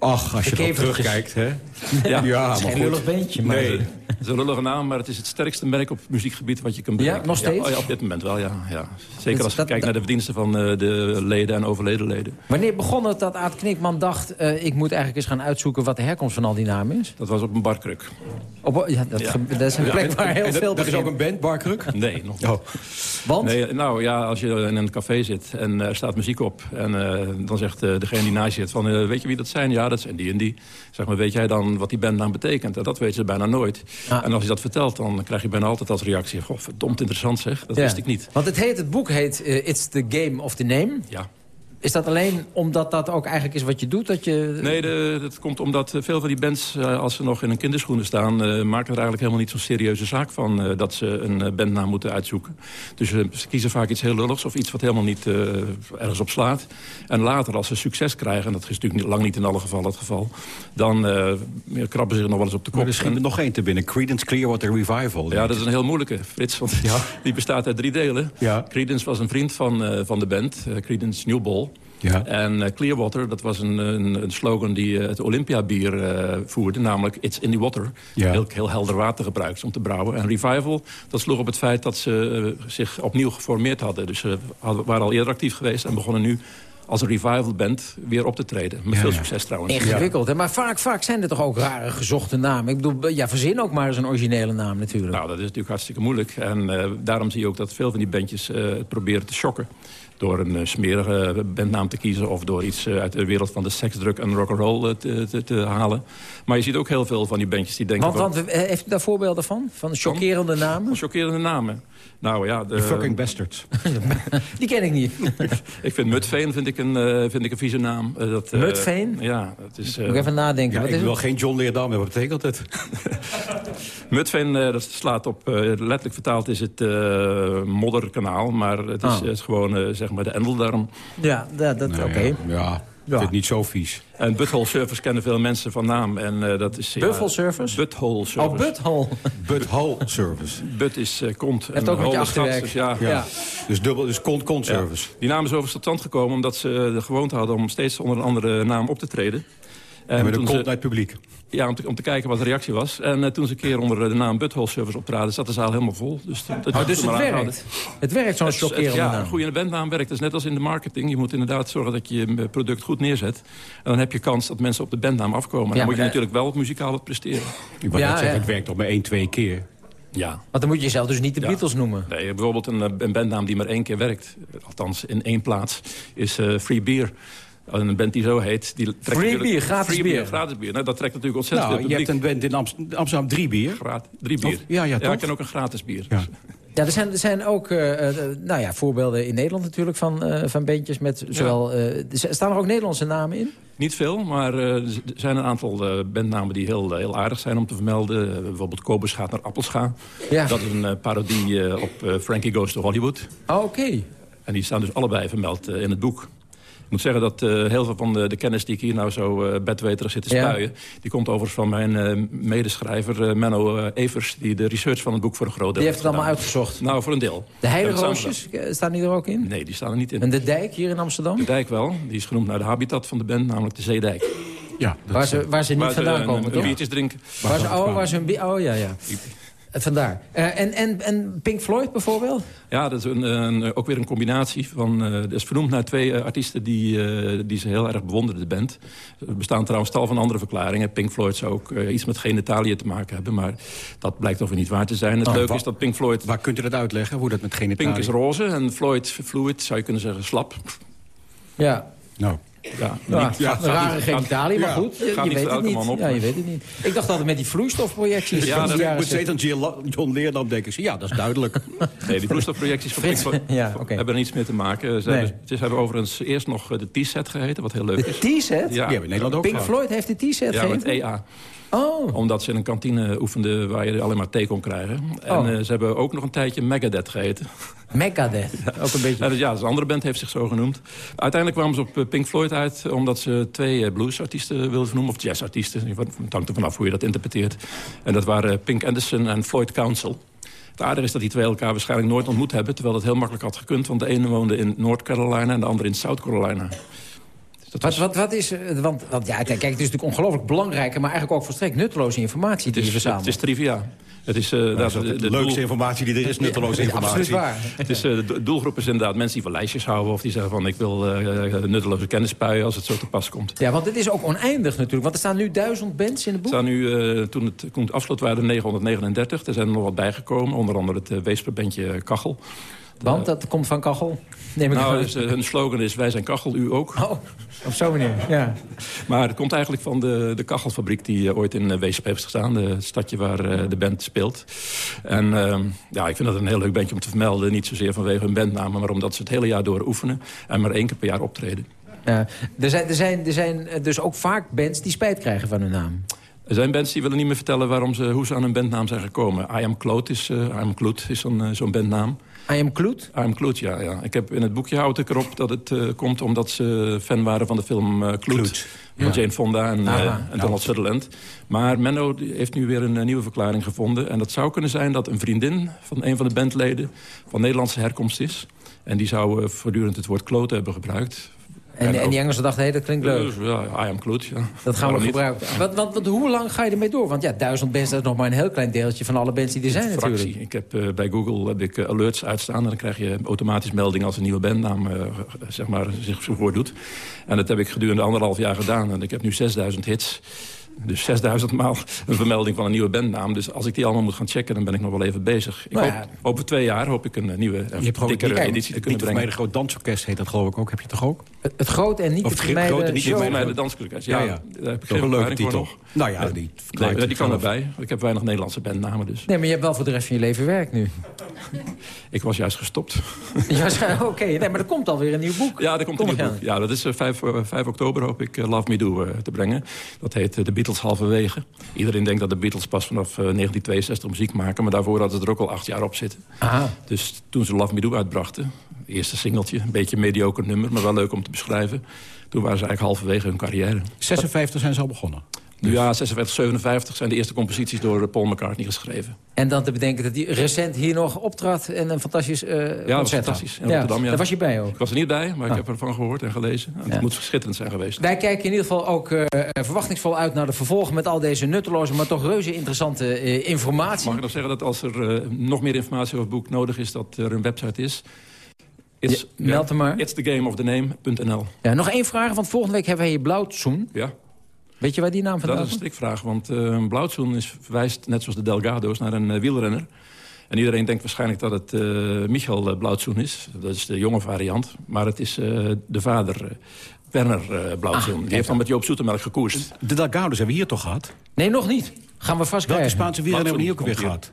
Ach, als je erop terugkijkt, hè? Ja. ja Het is maar geen lullig beentje, maar... Nee. Het is een lullige naam, maar het is het sterkste merk op muziekgebied wat je kunt Ja, bedenken. nog steeds? oh ja, op dit moment wel, ja. ja. Zeker Dat- als je dat- kijkt naar de verdiensten van eh, de leden en overleden leden. Wanneer begon het dat Aad Knikman dacht... eh, ik moet eigenlijk eens gaan uitzoeken wat de herkomst van al die namen is? Dat was op een barkruk. Op, ja, dat, Ja. is een plek waar heel En dat- veel Dat is ook een band, Barkruk? Nee, nog niet. Oh. Want? Nee, nou ja, als je in een café zit en er staat muziek op... en eh, dan zegt degene die naast je zit van... weet je wie dat zijn? Ja, dat zijn die en die. Zeg maar, weet jij dan wat die bandnaam betekent? En dat weten ze bijna nooit. Ah. En als je dat vertelt, dan krijg je bijna altijd als reactie... Goh, verdomd interessant zeg, dat Ja. wist ik niet. Want het, heet, het boek heet eh, It's the Game of the Name. Ja. Is dat alleen omdat dat ook eigenlijk is wat je doet? Dat je... Nee, de, dat komt omdat eh, veel van die bands, eh, als ze nog in hun kinderschoenen staan... eh, maken er eigenlijk helemaal niet zo'n serieuze zaak van... eh, dat ze een bandnaam moeten uitzoeken. Dus ze kiezen vaak iets heel lulligs of iets wat helemaal niet eh, ergens op slaat. En later, als ze succes krijgen, en dat is natuurlijk niet, lang niet in alle gevallen het geval... dan eh, ja, krabben ze er nog wel eens op de kop. Maar er schiet er nog één te binnen. Creedence Clearwater Revival. Ja, dat is een heel moeilijke, Frits. Want die bestaat uit drie delen. Ja. Creedence was een vriend van, eh, van de band, Creedence Newball. Ja. En eh, Clearwater, dat was een, een, een slogan die eh, het Olympia-bier eh, voerde. Namelijk, it's in the water. Ja. Heel, heel helder water gebruikt om te brouwen. En Revival, dat sloeg op het feit dat ze zich opnieuw geformeerd hadden. Dus ze hadden, waren al eerder actief geweest en begonnen nu als een revival band weer op te treden. Met Ja, veel ja. succes trouwens. Ingewikkeld, hè? maar vaak, vaak zijn er toch ook rare gezochte namen. Ik bedoel, ja, verzin ook maar eens een originele naam natuurlijk. Nou, dat is natuurlijk hartstikke moeilijk. En eh, daarom zie je ook dat veel van die bandjes eh, het proberen te shocken. Door een eh, smerige bandnaam te kiezen... of door iets eh, uit de wereld van de seks, druk en rock'n'roll eh, te, te, te halen. Maar je ziet ook heel veel van die bandjes die denken... Want, van- want heeft u daar voorbeelden van? Van chockerende namen? Chockerende namen. Nou ja, de, The fucking bastards. Die ken ik niet. ik vind Mudveen vind ik een, eh, vind ik een vieze naam. Eh, dat, eh, Mudveen? Ja, dat is... eh, Moet ik even nadenken. Ja, Wat ik is wil het? geen John Leerdam hebben. Wat betekent het? Mudveen, eh, dat slaat op, eh, letterlijk vertaald is het eh, modderkanaal. Maar het is, Ah. het is gewoon zeg maar de endeldarm. Ja, dat, dat, oké. ja. Vind het niet zo vies. En Butthole Service kennen veel mensen van naam. En, eh, dat is, ja, Buffel Service? Butthole Service. Oh, butthole. Butthole Service. But is eh, kont. En ook met je achterwerk. dus ja. Ja. Dus dubbel, dus kont, kont Ja. service. Die naam is overigens tot stand gekomen omdat ze de gewoonte hadden... om steeds onder een andere naam op te treden. En met een kont ze- naar het publiek. Ja, om te, om te kijken wat de reactie was. En eh, toen ze een keer onder de naam Butthole Service optraden... zat de zaal helemaal vol. Dus, dat, dat Oh, dus het werkt. Het werkt, zo'n Het is- het- chockerende Ja, een goede bandnaam werkt. Dat is net als in de marketing. Je moet inderdaad zorgen dat je je product goed neerzet. En dan heb je kans dat mensen op de bandnaam afkomen. Ja, dan moet je natuurlijk wel muzikaal wat presteren. Ik wou Ja, net zeggen, ja. het werkt toch maar één, twee keer. Ja. Want dan moet je jezelf dus niet de Ja. Beatles noemen. Nee, bijvoorbeeld een, eh, een bandnaam die maar één keer werkt. eh, Althans, in één plaats. Is eh, Free Beer. En een band die zo heet... Die trekt Free Beer, gratis Free bier. gratis bier. Nou, dat trekt natuurlijk ontzettend Nou, veel je publiek. hebt een band in Amst- Amsterdam drie bier. Gratis, drie bier. Of- ja, ja, ja, toch? ik ken ook een gratis bier. Ja. Ja, er zijn, er zijn ook eh, eh, nou ja, voorbeelden in Nederland natuurlijk van, eh, van bandjes met zowel... staan er ook Nederlandse namen in? Niet veel, maar eh, er zijn een aantal bandnamen die heel, heel aardig zijn om te vermelden. Bijvoorbeeld Kobus gaat naar Appelscha. Ja. Dat is een parodie op Frankie Goes to Hollywood. Oh, oké. En die staan dus allebei vermeld in het boek. Ik moet zeggen dat eh, heel veel van de, de kennis die ik hier nou zo eh bedweterig zit te Ja. spuien... die komt overigens van mijn eh, medeschrijver Menno Evers... die de research van het boek voor een groot deel Die heeft het allemaal uitgezocht. Nou, voor een deel. De Heideroosjes, staan die er ook in? Nee, die staan er niet in. En de dijk hier in Amsterdam? De dijk wel. Die is genoemd naar de habitat van de band, namelijk de Zeedijk. Ja, dat Waar is- ze, waar ze niet Waar vandaan komen, een, toch? biertjes drinken. Waar ze, oh, waar ze een bi- oh, ja, ja. Eh, Vandaar. Eh, en, en, en Pink Floyd bijvoorbeeld? Ja, dat is een, een- ook weer een combinatie van... eh dat is vernoemd naar twee eh, artiesten die, eh, die ze heel erg bewonderden, de band. Er bestaan trouwens tal van andere verklaringen. Pink Floyd zou ook eh, iets met genitaliën te maken hebben... maar dat blijkt toch weer niet waar te zijn. Het Oh, leuke is dat Pink Floyd... Waar kunt u dat uitleggen, hoe dat met genitaliën... Pink is roze en Floyd fluid, zou je kunnen zeggen slap. Ja. Nou, Ja, Ja, niet- een gaat rare genitalie, maar ja, goed, je, weet het niet. op. Ja, je weet het niet. Ik dacht altijd met die vloeistofprojecties Ja, dat moet steeds aan John Leerdam denken. Ja, dat is duidelijk. Nee, die vloeistofprojecties van Frits, ja, hebben er niets mee te maken. Ze, Nee. hebben, ze hebben overigens eerst nog eh, de T-set geheten, wat heel leuk De is. T-set? Ja, Die hebben we in Nederland ook Pink. Floyd heeft de T-set Ja, met? EA. Oh, Omdat ze in een kantine oefenden waar je alleen maar thee kon krijgen. En Oh. eh, ze hebben ook nog een tijdje Megadeth geheten. Megadeth. Ook een beetje... Ja, dus ja, dus een andere band heeft zich zo genoemd. Uiteindelijk kwamen ze op eh, Pink Floyd uit... omdat ze twee eh, bluesartiesten wilden vernoemen, of jazzartiesten. Het hangt er vanaf hoe je dat interpreteert. En dat waren Pink Anderson en Floyd Council. Het aardige is dat die twee elkaar waarschijnlijk nooit ontmoet hebben... terwijl het heel makkelijk had gekund, want de ene woonde in North Carolina... en de andere in South Carolina. Dat Wat, was- wat, wat is... eh, Want, want ja, kijk, het is natuurlijk ongelooflijk belangrijke... maar eigenlijk ook volstrekt nutteloze informatie die je is, het verzamelt. is trivia. Het is, eh, Dat is de- de, de leukste doel- informatie die er is, nutteloze informatie. Absoluut waar. Het is, eh, de do- doelgroep is inderdaad mensen die van lijstjes houden... of die zeggen van ik wil nutteloze kennis spuien als het zo te pas komt. Ja, want het is ook oneindig natuurlijk. Want er staan nu duizend bands in het Er boek. staan nu, eh, toen, het, toen het afsloot waren er 939. Er zijn er nog wat bijgekomen. Onder andere het uh, Weesperbandje Kachel. Want dat komt van Kachel? Neem ik Nou, dus, eh, hun slogan is wij zijn Kachel, u ook. Oh, op zo'n manier, ja. Maar het komt eigenlijk van de, de kachelfabriek die eh, ooit in uh, Weesp heeft gestaan. De stadje waar eh, de band speelt. En ehm, ja, ik vind dat een heel leuk bandje om te vermelden. Niet zozeer vanwege hun bandnamen, maar omdat ze het hele jaar door oefenen. En maar één keer per jaar optreden. Ja, er, zijn, er, zijn, er zijn eh, dus ook vaak bands die spijt krijgen van hun naam. Er zijn bands die willen niet meer vertellen waarom ze, hoe ze aan hun bandnaam zijn gekomen. I Am Kloot is, uh, I Am Kloot is zo'n uh, zo'n bandnaam. I Am Kloot? I Am Kloot, ja, ja. Ik heb in het boekje houd ik erop dat het uh, komt omdat ze fan waren van de film uh. Kloot. Van ja. Jane Fonda en, uh, en Donald. Sutherland. Maar Menno heeft nu weer een nieuwe verklaring gevonden. En dat zou kunnen zijn dat een vriendin van een van de bandleden... van Nederlandse herkomst is. En die zou voortdurend het woord kloot hebben gebruikt. En, en, en die Engelsen dachten, hé, hey, dat klinkt leuk. Uh, ja, I am Kloot, ja. Dat gaan we gebruiken. Wat, wat, wat, hoe lang ga je ermee door? Want ja, duizend bands, dat is nog maar een heel klein deeltje van alle bands die er zijn fractie. natuurlijk. Ik heb, uh, bij Google heb ik uh, alerts uitstaan. En dan krijg je automatisch melding als een nieuwe bandnaam uh, zeg maar, zich voordoet. En dat heb ik gedurende anderhalf jaar gedaan. En ik heb nu 6000 hits. Dus 6000 maal een vermelding van een nieuwe bandnaam. Dus als ik die allemaal moet gaan checken, dan ben ik nog wel even bezig. Ik Nou hoop, ja. over twee jaar hoop ik een nieuwe, Je hebt dikkere kijk, editie te het kunnen brengen. de groot dansorkest heet dat geloof ik ook. Heb je het toch ook? Het, het grote en niet Of het vermijden grote, niet vermijden. Dansorkest, ja. Ja, ja. Daar heb ik Toch geen een leuke titel. nog. Nou ja, die Nee, die kan erbij. Ik heb weinig Nederlandse bandnamen dus. Nee, maar je hebt wel voor de rest van je leven werk nu. Ik was juist gestopt. Ja, Oké, nee, maar er komt alweer een nieuw boek. Ja, er komt Kom een nieuw boek. Ja, dat is eh, 5, eh, 5 oktober hoop ik eh, Love Me Do eh, te brengen. Dat heet eh, De Beatles halverwege. Iedereen denkt dat de Beatles pas vanaf eh, 1962 muziek maken... maar daarvoor hadden ze er ook al acht jaar op zitten. Aha. Dus toen ze Love Me Do uitbrachten... eerste singeltje. Een beetje een mediocre nummer, maar wel leuk om te beschrijven. Toen waren ze eigenlijk halverwege hun carrière. 56 zijn ze al begonnen. Nu ja, 56, 57 zijn de eerste composities door Paul McCartney geschreven. En dan te bedenken dat hij recent hier nog optrad... en een fantastisch uh, ja, concert fantastisch. In ja, Rotterdam, ja. Daar was je bij ook? Ik was er niet bij, maar Ah. ik heb ervan gehoord en gelezen. En Ja. Het moet schitterend zijn geweest. Wij kijken in ieder geval ook eh, verwachtingsvol uit naar de vervolgen... met al deze nutteloze, maar toch reuze interessante eh, informatie. Mag ik nog zeggen dat als er eh, nog meer informatie over het boek nodig is... dat er een website is? Ja, meld hem maar. It's thegameofthename.nl. Ja, nog één vraag, want volgende week hebben wij hier Blauwtsoen. Ja. Weet je waar die naam vandaan Dat is een komt? strikvraag, want eh een blauwtsoen is verwijst, net zoals de Delgado's, naar een eh, wielrenner. En iedereen denkt waarschijnlijk dat het eh Michael eh, Blauwtsoen is. Dat is de jonge variant. Maar het is eh, de vader, Werner eh Blauwtsoen. Die heeft dan met Joop Zoetemelk gekoerst. De Delgado's hebben we hier toch gehad? Nee, nog niet. Gaan we vast Welke krijgen. Spaanse wielrenner hebben we hier ook weer gehad?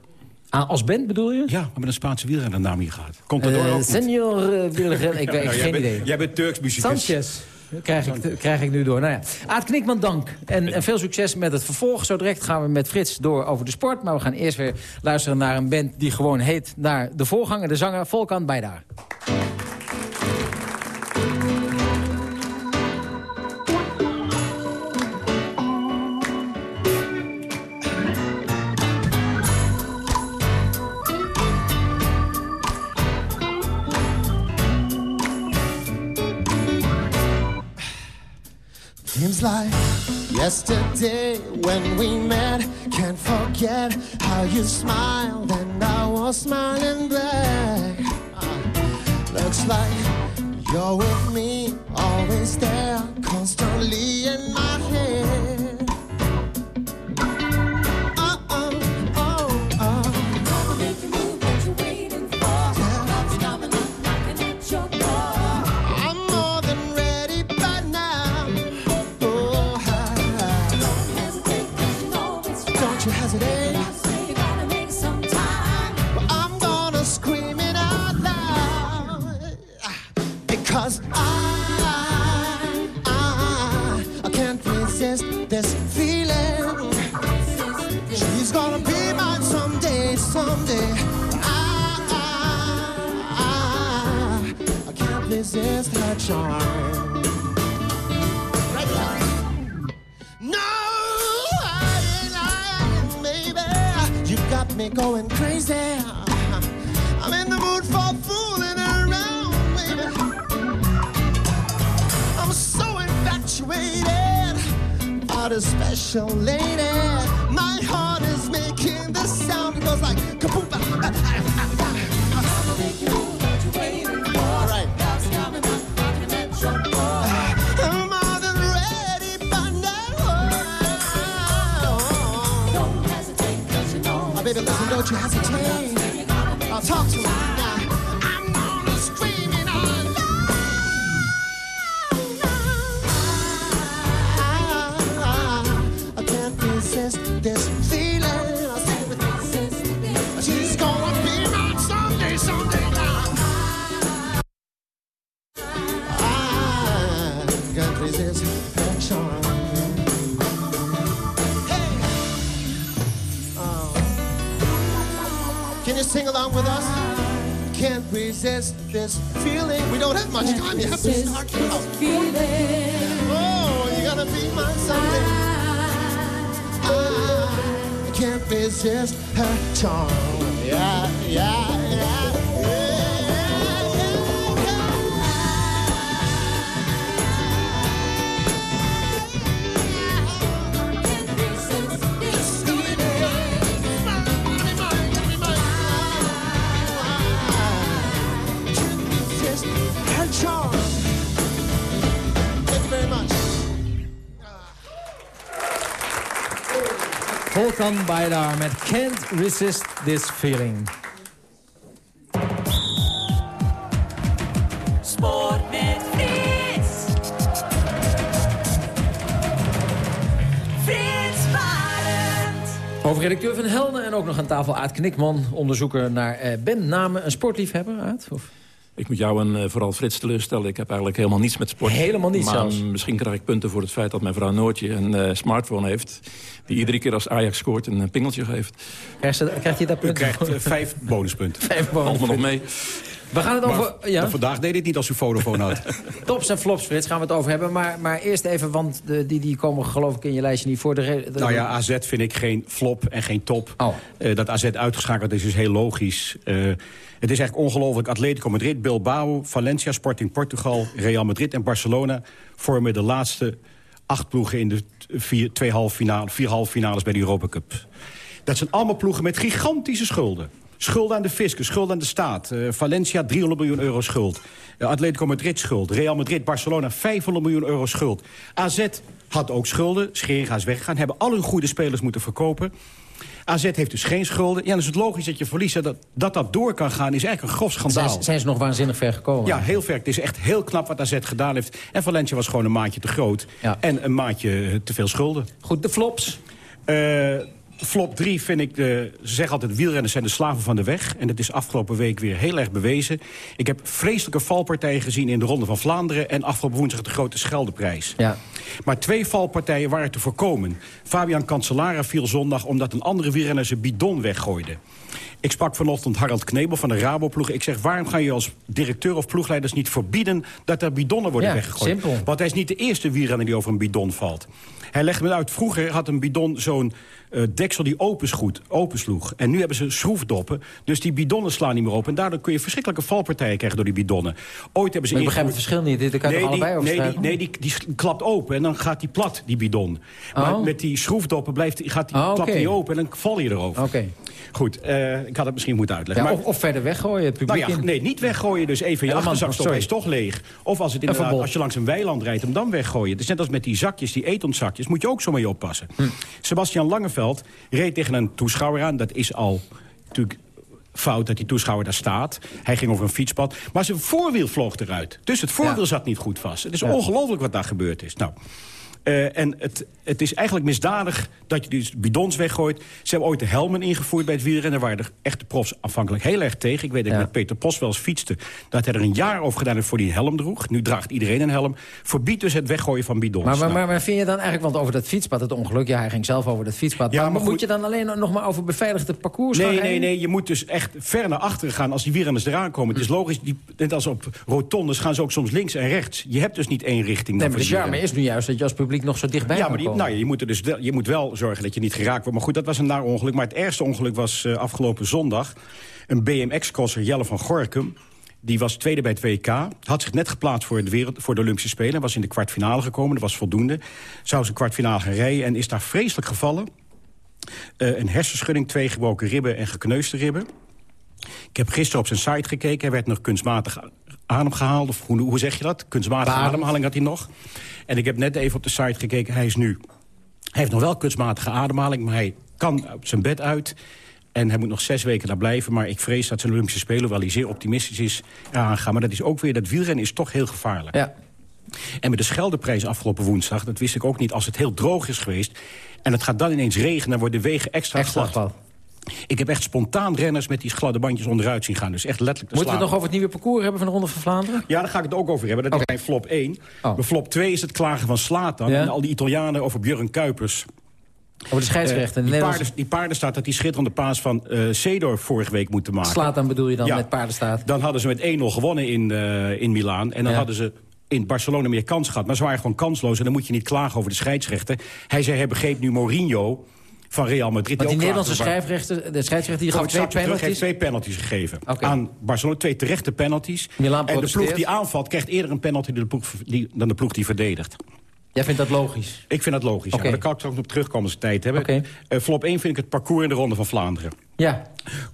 Ah, als band bedoel je? Ja, we hebben een Spaanse wielrennernaam hier gehad. Contador Eh, ook niet. Senior uh, wielrenner, ik weet Nou, jij geen bent- idee. Jij bent Turks muzikus. Sanchez. Krijg ik, krijg ik nu door. Nou ja. Aad Knikman, dank. En, en veel succes met het vervolg. Zo direct gaan we met Frits door over de sport. Maar we gaan eerst weer luisteren naar een band die gewoon heet... naar de voorganger, de zanger Volkan Bijdaar. Like yesterday when we met. Can't forget how you smiled and I was smiling back. Ah, looks like you're with me, always there, constantly in my head. Resist her charm. No, I ain't lying, baby. You got me going crazy. I'm in the mood for fooling around, baby. I'm so infatuated by this special lady. My heart is making the sound. It goes like kaboom. Don't you hesitate. I'll talk to me much time. You have to start now. Oh, you gotta be mine someday. I can't resist her charm. Bijdaar met Can't Resist This Feeling. Sport met Frits. Frits Barend. Hoofdredacteur van Helden en ook nog aan tafel Aad Knikman. Onderzoeker naar eh, bandnamen. Een sportliefhebber, Aad? Of? Ik moet jou en eh, vooral Frits teleurstellen. Ik heb eigenlijk helemaal niets met sport. Helemaal niets maar zelfs. misschien krijg ik punten voor het feit dat mijn vrouw Noortje een eh, smartphone heeft... die iedere keer als Ajax scoort een eh, pingeltje geeft. Krijgt, ze- krijgt je dat U punt? krijgt eh, vijf bonuspunten. Vijf Valt me nog mee. We gaan het over... Ja? Vandaag deed het niet als u Vodafone had. Tops en flops, Frits, gaan we het over hebben. Maar, maar eerst even, want de, die, die komen geloof ik in je lijstje niet voor. De, de- Nou ja, AZ vind ik geen flop en geen top. Oh. Eh, dat AZ uitgeschakeld is, is heel logisch. Eh, het is eigenlijk ongelooflijk. Atletico Madrid, Bilbao, Valencia, Sporting Portugal... Real Madrid en Barcelona vormen de laatste acht ploegen... in de vier, twee half finale, vier halve finales bij de Europa Cup. Dat zijn allemaal ploegen met gigantische schulden. Schulden aan de fiscus, schulden aan de staat. Eh, Valencia 300 miljoen euro schuld. Eh, Atletico Madrid schuld. Real Madrid, Barcelona 500 miljoen euro schuld. AZ had ook schulden. Scheringa is weggegaan. Hebben al hun goede spelers moeten verkopen. AZ heeft dus geen schulden. Ja, dan is het logisch dat je verliest. Dat dat, dat door kan gaan is eigenlijk een grof schandaal. zijn, zijn ze nog waanzinnig ver gekomen? Ja, heel ver. Het is echt heel knap wat AZ gedaan heeft. En Valencia was gewoon een maatje te groot. En een maatje eh, te veel schulden. Goed, de flops? Flop 3 vind ik... De, ze zeggen altijd wielrenners zijn de slaven van de weg. En dat is afgelopen week weer heel erg bewezen. Ik heb vreselijke valpartijen gezien in de Ronde van Vlaanderen... en afgelopen woensdag de Grote Scheldeprijs. Ja. Maar twee valpartijen waren te voorkomen. Fabian Cancellara viel zondag omdat een andere wielrenner zijn bidon weggooide. Ik sprak vanochtend Harald Knebel van de Raboploeg. Ik zeg, waarom ga je als directeur of ploegleiders niet verbieden... dat er bidonnen worden Ja, weggegooid? simpel. Want hij is niet de eerste wielrenner die over een bidon valt. Hij legde me uit, vroeger had een bidon zo'n eh, deksel die opensloeg. En nu hebben ze schroefdoppen, dus die bidonnen slaan niet meer open. En daardoor kun je verschrikkelijke valpartijen krijgen door die bidonnen. Ooit hebben ze Maar ik begrijp het verschil niet. Dit kan je nee, toch allebei nee, die, nee die, die klapt open en dan gaat die plat, die bidon. Maar Oh. met die schroefdoppen blijft, gaat die, Oh, klapt die open en dan val je erover. Oké. Goed, eh, ik had het misschien moeten uitleggen. Ja, maar, of, of verder weggooien, het publiek nou ja, in. nee, niet weggooien. Dus even je Helemaal, achterzak stoppen, hij is toch leeg. Of als, het inderdaad, als je langs een weiland rijdt, hem dan weggooien. Het is net als met die zakjes, die etonzakjes. Moet je ook zo mee oppassen. Hm. Sebastian Langeveld reed tegen een toeschouwer aan. Dat is al natuurlijk fout dat die toeschouwer daar staat. Hij ging over een fietspad. Maar zijn voorwiel vloog eruit. Dus het voorwiel Ja. zat niet goed vast. Het is ongelooflijk wat daar gebeurd is. Nou... eh, en het, het is eigenlijk misdadig dat je dus bidons weggooit. Ze hebben ooit de helmen ingevoerd bij het wielrennen... waar de echte profs afhankelijk heel erg tegen. Ik weet dat ik Ja. met Peter Pos wel eens fietste... dat hij er een jaar over gedaan heeft voor die helm droeg. Nu draagt iedereen een helm. Verbied dus het weggooien van bidons. Maar, maar, Nou, maar, maar vind je dan eigenlijk, want over dat fietspad, het ongeluk... ja, hij ging zelf over dat fietspad. Ja, maar, maar moet goed. je dan alleen nog maar over beveiligde parcours gaan Nee, nee, rijden? nee. Je moet dus echt ver naar achteren gaan als die wielrenners eraan komen. Het is logisch, die, net als op rotondes gaan ze ook soms links en rechts. Je hebt dus niet één richting. Nee, maar de die charme is nu juist dat je als publiek nog zo dichtbij Ja, maar die, nou, je, moet er dus wel, je moet wel zorgen dat je niet geraakt wordt. Maar goed, dat was een naar ongeluk. Maar het ergste ongeluk was eh, afgelopen zondag. Een BMX-crosser, Jelle van Gorkum... Die was tweede bij het WK. Had zich net geplaatst voor de, wereld, voor de Olympische Spelen. Was in de kwartfinale gekomen, dat was voldoende. Zou zijn kwartfinale gaan rijden en is daar vreselijk gevallen. Eh, een hersenschudding, twee gebroken ribben en gekneusde ribben. Ik heb gisteren op zijn site gekeken. Hij werd nog kunstmatig adem gehaald. Of hoe, hoe zeg je dat? Kunstmatige ademhaling had hij nog. En ik heb net even op de site gekeken. Hij is nu... Hij heeft nog wel kunstmatige ademhaling, maar hij kan op zijn bed uit. En hij moet nog zes weken daar blijven. Maar ik vrees dat zijn Olympische Spelen, hoewel hij zeer optimistisch is, eraan gaan. Maar dat is ook weer, dat wielrennen is toch heel gevaarlijk. Ja. En met de Scheldeprijs afgelopen woensdag, dat wist ik ook niet... als het heel droog is geweest en het gaat dan ineens regenen... dan worden de wegen extra, Extra glad. Ik heb echt spontaan renners met die gladde bandjes onderuit zien gaan. Dus echt letterlijk te Moeten we het nog over het nieuwe parcours hebben van de Ronde van Vlaanderen? Ja, daar ga ik het ook over hebben. Dat is mijn flop 1. Oh. Mijn flop 2 is het klagen van Slatan Ja? en al die Italianen over Björn Kuipers. Over de scheidsrechter. Eh, die, Nederlandse... paarden, die paarden staat dat die schitterende paas van eh Cedor vorige week moeten maken. Slaat dan bedoel je dan Ja. met paardenstaat? Dan hadden ze met 1-0 gewonnen in, eh in Milaan. En dan Ja. hadden ze in Barcelona meer kans gehad. Maar ze waren gewoon kansloos. En dan moet je niet klagen over de scheidsrechter. Hij zei, hij begreep nu Mourinho van Real Madrid. Want die ook Nederlandse schrijfrechter, de scheidsrechter die gaf twee Sapje terug heeft penalties. twee penalties gegeven. Aan Barcelona, twee terechte penalties. Milaan en de ploeg die aanvalt krijgt eerder een penalty dan de ploeg, die, dan de ploeg die verdedigt. Jij vindt dat logisch? Ik vind dat logisch. Ja. Daar kan ik straks op terugkomen als we tijd hebben. Oké. Eh, flop 1 vind ik het parcours in de Ronde van Vlaanderen. Ja.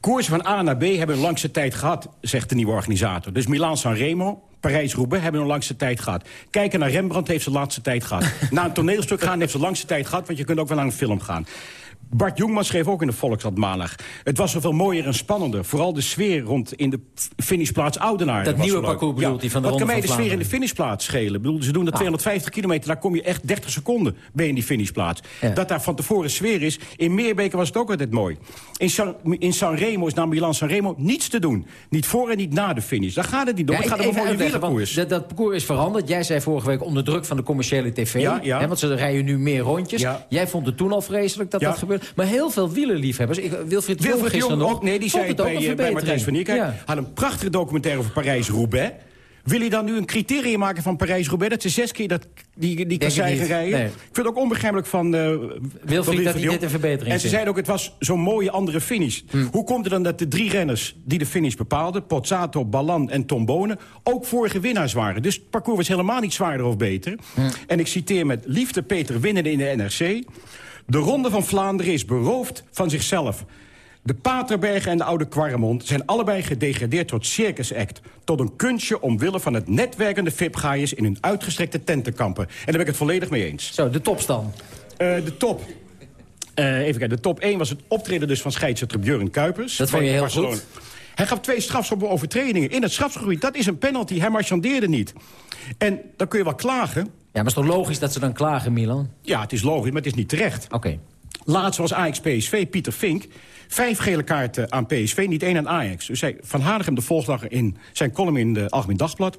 Koersen van A naar B hebben een langste tijd gehad, zegt de nieuwe organisator. Dus Milaan-San Remo, Parijs-Roubaix hebben een langste tijd gehad. Kijken naar Rembrandt heeft ze de laatste tijd gehad. Naar een toneelstuk gaan heeft ze langste tijd gehad... want je kunt ook wel naar een film gaan. Bart Jongman schreef ook in de Volkskrant maandag. Het was zoveel mooier en spannender. Vooral de sfeer rond in de finishplaats Oudenaar. Dat nieuwe zo leuk. parcours bedoelt hij van de Wat kan mij de sfeer in de finishplaats schelen? Bedoel, ze doen dat 250 kilometer, daar kom je echt 30 seconden je in die finishplaats. Ja. Dat daar van tevoren sfeer is. In Meerbeke was het ook altijd mooi. In San, in Sanremo is naar Milan Sanremo niets te doen. Niet voor en niet na de finish. Daar gaat het niet om. Ja, het gaat om mooie wielerkoers. Dat, dat parcours is veranderd. Jij zei vorige week onder druk van de commerciële tv. Ja, ja. Hè, want ze rijden nu meer rondjes. Ja. Jij vond het toen al vreselijk dat Ja, dat ja, Maar heel veel wielerliefhebbers. Ik, Wilfried, Jong Wilfried Jong, nog, nee, die zei het bij, eh, bij. Matthijs van Nieuwkerk. Ja. Had een prachtige documentaire over Parijs-Roubaix. Wil je dan nu een criterium maken van Parijs-Roubaix... dat ze zes keer dat, die, die rijden? Nee. Ik vind het ook onbegrijpelijk van... eh Wilfried dat hij dit een verbetering En ze zeiden ook, het was zo'n mooie andere finish. Hoe komt het dan dat de drie renners die de finish bepaalden... Pozzato, Ballan en Tom Bonen, ook vorige winnaars waren? Dus het parcours was helemaal niet zwaarder of beter. En ik citeer met liefde Peter Winnen in de NRC... De Ronde van Vlaanderen is beroofd van zichzelf. De Paterbergen en de Oude Kwarremond zijn allebei gedegradeerd tot circus act. Tot een kunstje omwille van het netwerkende vipgaaiers in hun uitgestrekte tentenkampen. En daar ben ik het volledig mee eens. Zo, de topstand. de top. Eh, even kijken, de top 1 was het optreden dus van scheidsrechter Björn Kuipers. Dat vond je heel Barcelona. goed. Hij gaf twee strafschoppen overtredingen in het strafschopgebied. Dat is een penalty, hij marchandeerde niet. En dan kun je wel klagen. Ja, maar het is toch logisch dat ze dan klagen, Milan? Ja, het is logisch, maar het is niet terecht. Oké. Laatst was Ajax-PSV, Pieter Fink. Vijf gele kaarten aan PSV, niet één aan Ajax. Dus hij, Van Hanegem de volgende in zijn column in de Algemeen Dagblad...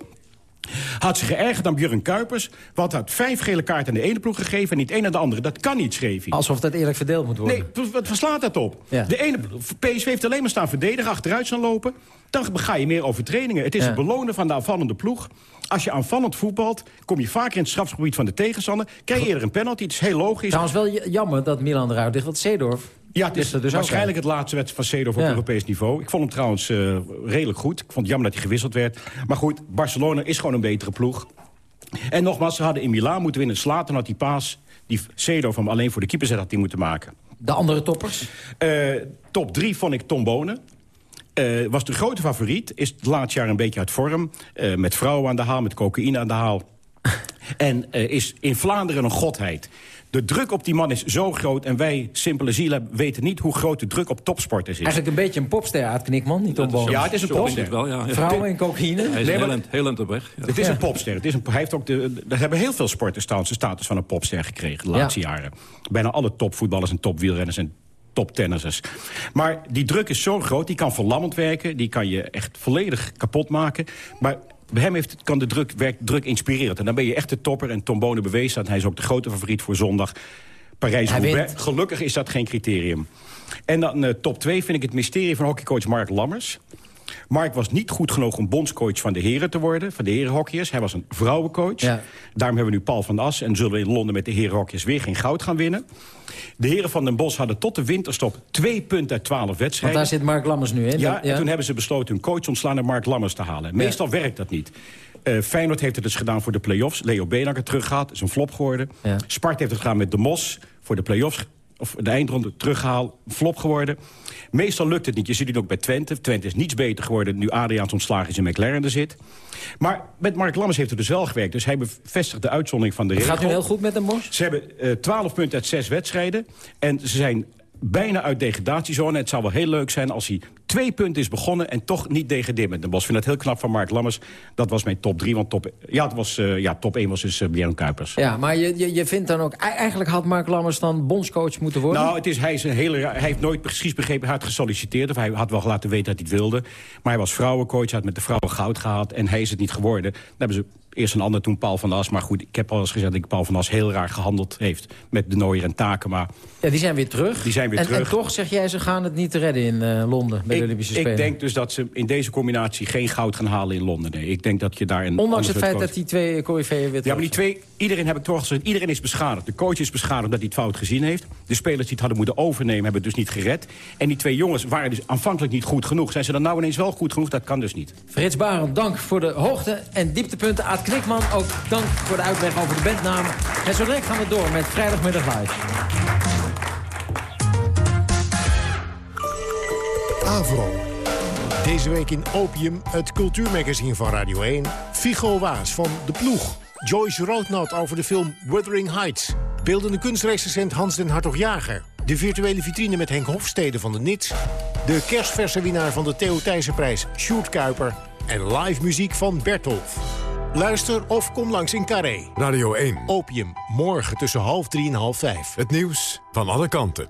had zich geërgerd aan Björn Kuipers... hij had vijf gele kaarten aan de ene ploeg gegeven... en niet één aan de andere. Dat kan niet, schreef hij. Alsof dat eerlijk verdeeld moet worden. Nee, wat verslaat dat op? Ja. De ene, PSV heeft alleen maar staan verdedigen, achteruit staan lopen. Dan ga je meer overtredingen. Het is Ja. het belonen van de aanvallende ploeg. Als je aanvallend voetbalt, kom je vaker in het strafgebied van de tegenstander. Krijg je eerder een penalty, het is heel logisch. Trouwens wel jammer dat Milan eruit ligt, want Seedorf... Ja, het is dus ook waarschijnlijk het laatste wedstrijd van Seedorf op Ja. Europees niveau. Ik vond hem trouwens eh, redelijk goed. Ik vond het jammer dat hij gewisseld werd. Maar goed, Barcelona is gewoon een betere ploeg. En nogmaals, ze hadden in Milaan moeten winnen. Slaten had die paas, die Seedorf hem alleen voor de keeper zet, had die moeten maken. De andere toppers? Eh, top 3 vond ik Tom Bonen. Eh, was de grote favoriet. Is het laatste jaar een beetje uit vorm. Met vrouwen aan de haal, met cocaïne aan de haal. en is in Vlaanderen een godheid. De druk op die man is zo groot. En wij, simpele zielen, weten niet hoe groot de druk op topsporters is. Eigenlijk een beetje een popster, Aad Knikman, niet Bonen. Ja, het is een popster. wel, ja. Vrouwen en cocaïne? Hij is Nee, heel, op weg. Ja. Het is een popster. Het is een, hij heeft ook de, er hebben heel veel sporters trouwens de status van een popster gekregen de laatste jaren. Bijna alle topvoetballers en topwielrenners en toptennissers. Maar die druk is zo groot, die kan verlammend werken. Die kan je echt volledig kapot maken. Maar bij hem heeft, kan de druk, werkt druk inspirerend. En dan ben je echt de topper. En Tom Bonen bewees dat. Hij is ook de grote favoriet voor zondag. Parijs-Roubaix. Gelukkig is dat geen criterium. En dan eh, top 2 vind ik het mysterie van hockeycoach Mark Lammers. Mark was niet goed genoeg om bondscoach van de heren te worden, van de herenhockeyers. Hij was een vrouwencoach. Ja. Daarom hebben we nu Paul van As en zullen we in Londen met de herenhockeyers weer geen goud gaan winnen. De heren van den Bosch hadden tot de winterstop twee punten uit twaalf Want wedstrijden. daar zit Mark Lammers nu in. Ja, en toen hebben ze besloten hun coach ontslaan en Mark Lammers te halen. Meestal werkt dat niet. Eh, Feyenoord heeft het dus gedaan voor de play-offs. Leo Benakker teruggehaald, is een flop geworden. Ja. Spart heeft het gedaan met de Mos voor de play-offs. Of de eindronde teruggehaald, flop geworden. Meestal lukt het niet. Je ziet het ook bij Twente. Twente is niets beter geworden nu Adriaans ontslagen is en McLaren er zit. Maar met Mark Lammers heeft het dus wel gewerkt. Dus hij bevestigt de uitzondering van de Het regel. gaat nu heel goed met de Mos? Ze hebben eh 12 punten uit 6 wedstrijden. En ze zijn bijna uit degradatiezone. Het zou wel heel leuk zijn als hij twee punten is begonnen... en toch niet degradeert met de Bos. Ik vind dat heel knap van Mark Lammers. Dat was mijn top 3. Want top, ja, het was, eh, ja, top 1 was dus uh, Björn Kuipers. Ja, maar je, je, je vindt dan ook... e- Eigenlijk had Mark Lammers dan bondscoach moeten worden? Nou, het is, hij, is een hele, hij heeft nooit precies begrepen... hij had gesolliciteerd, of hij had wel laten weten dat hij het wilde. Maar hij was vrouwencoach, hij had met de vrouwen goud gehaald... en hij is het niet geworden. Dan hebben ze eerst een ander, toen Paul van As. Maar goed, ik heb al eens gezegd dat ik Paul van As heel raar gehandeld heeft... met de Nooier en Takema. Ja, die zijn weer terug. Die zijn weer en, terug. En toch zeg jij, ze gaan het niet redden in eh, Londen bij de Olympische ik, Spelen. ik denk dus dat ze in deze combinatie geen goud gaan halen in Londen. Nee. Ik denk dat je daar een Ondanks het feit dat die twee coryfeeën weer Ja, maar die twee, iedereen heb ik toch gezegd, iedereen is beschadigd. De coach is beschadigd omdat hij het fout gezien heeft. De spelers die het hadden moeten overnemen hebben het dus niet gered. En die twee jongens waren dus aanvankelijk niet goed genoeg. Zijn ze dan nou ineens wel goed genoeg? Dat kan dus niet. Frits Barend, dank voor de hoogte- en dieptepunten. Aad Knikman, ook dank voor de uitleg over de bandnamen. En zo direct gaan we door met Vrijdagmiddag Live. Avro. Deze week in Opium, het cultuurmagazine van Radio 1. Figo Waas van De Ploeg. Joyce Roodnat over de film Wuthering Heights. Beeldende kunstrecensent Hans den Hartog-Jager. De virtuele vitrine met Henk Hofstede van de Nits. De kerstverse winnaar van de Theo Thijssenprijs, Sjoerd Kuiper. En live muziek van Bertolf. Luister of kom langs in Carré. Radio 1. Opium, morgen tussen half drie en half vijf. Het nieuws van alle kanten.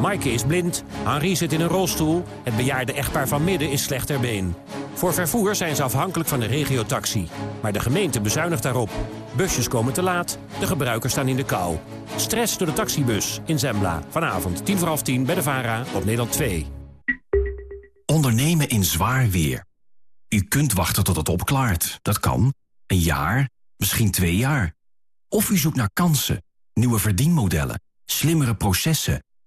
Maaike is blind, Henri zit in een rolstoel... het bejaarde echtpaar van midden is slecht ter been. Voor vervoer zijn ze afhankelijk van de regiotaxi. Maar de gemeente bezuinigt daarop. Busjes komen te laat, de gebruikers staan in de kou. Stress door de taxibus in Zembla. Vanavond tien voor half tien bij de VARA op Nederland 2. Ondernemen in zwaar weer. U kunt wachten tot het opklaart. Dat kan. Een jaar, misschien twee jaar. Of u zoekt naar kansen, nieuwe verdienmodellen, slimmere processen,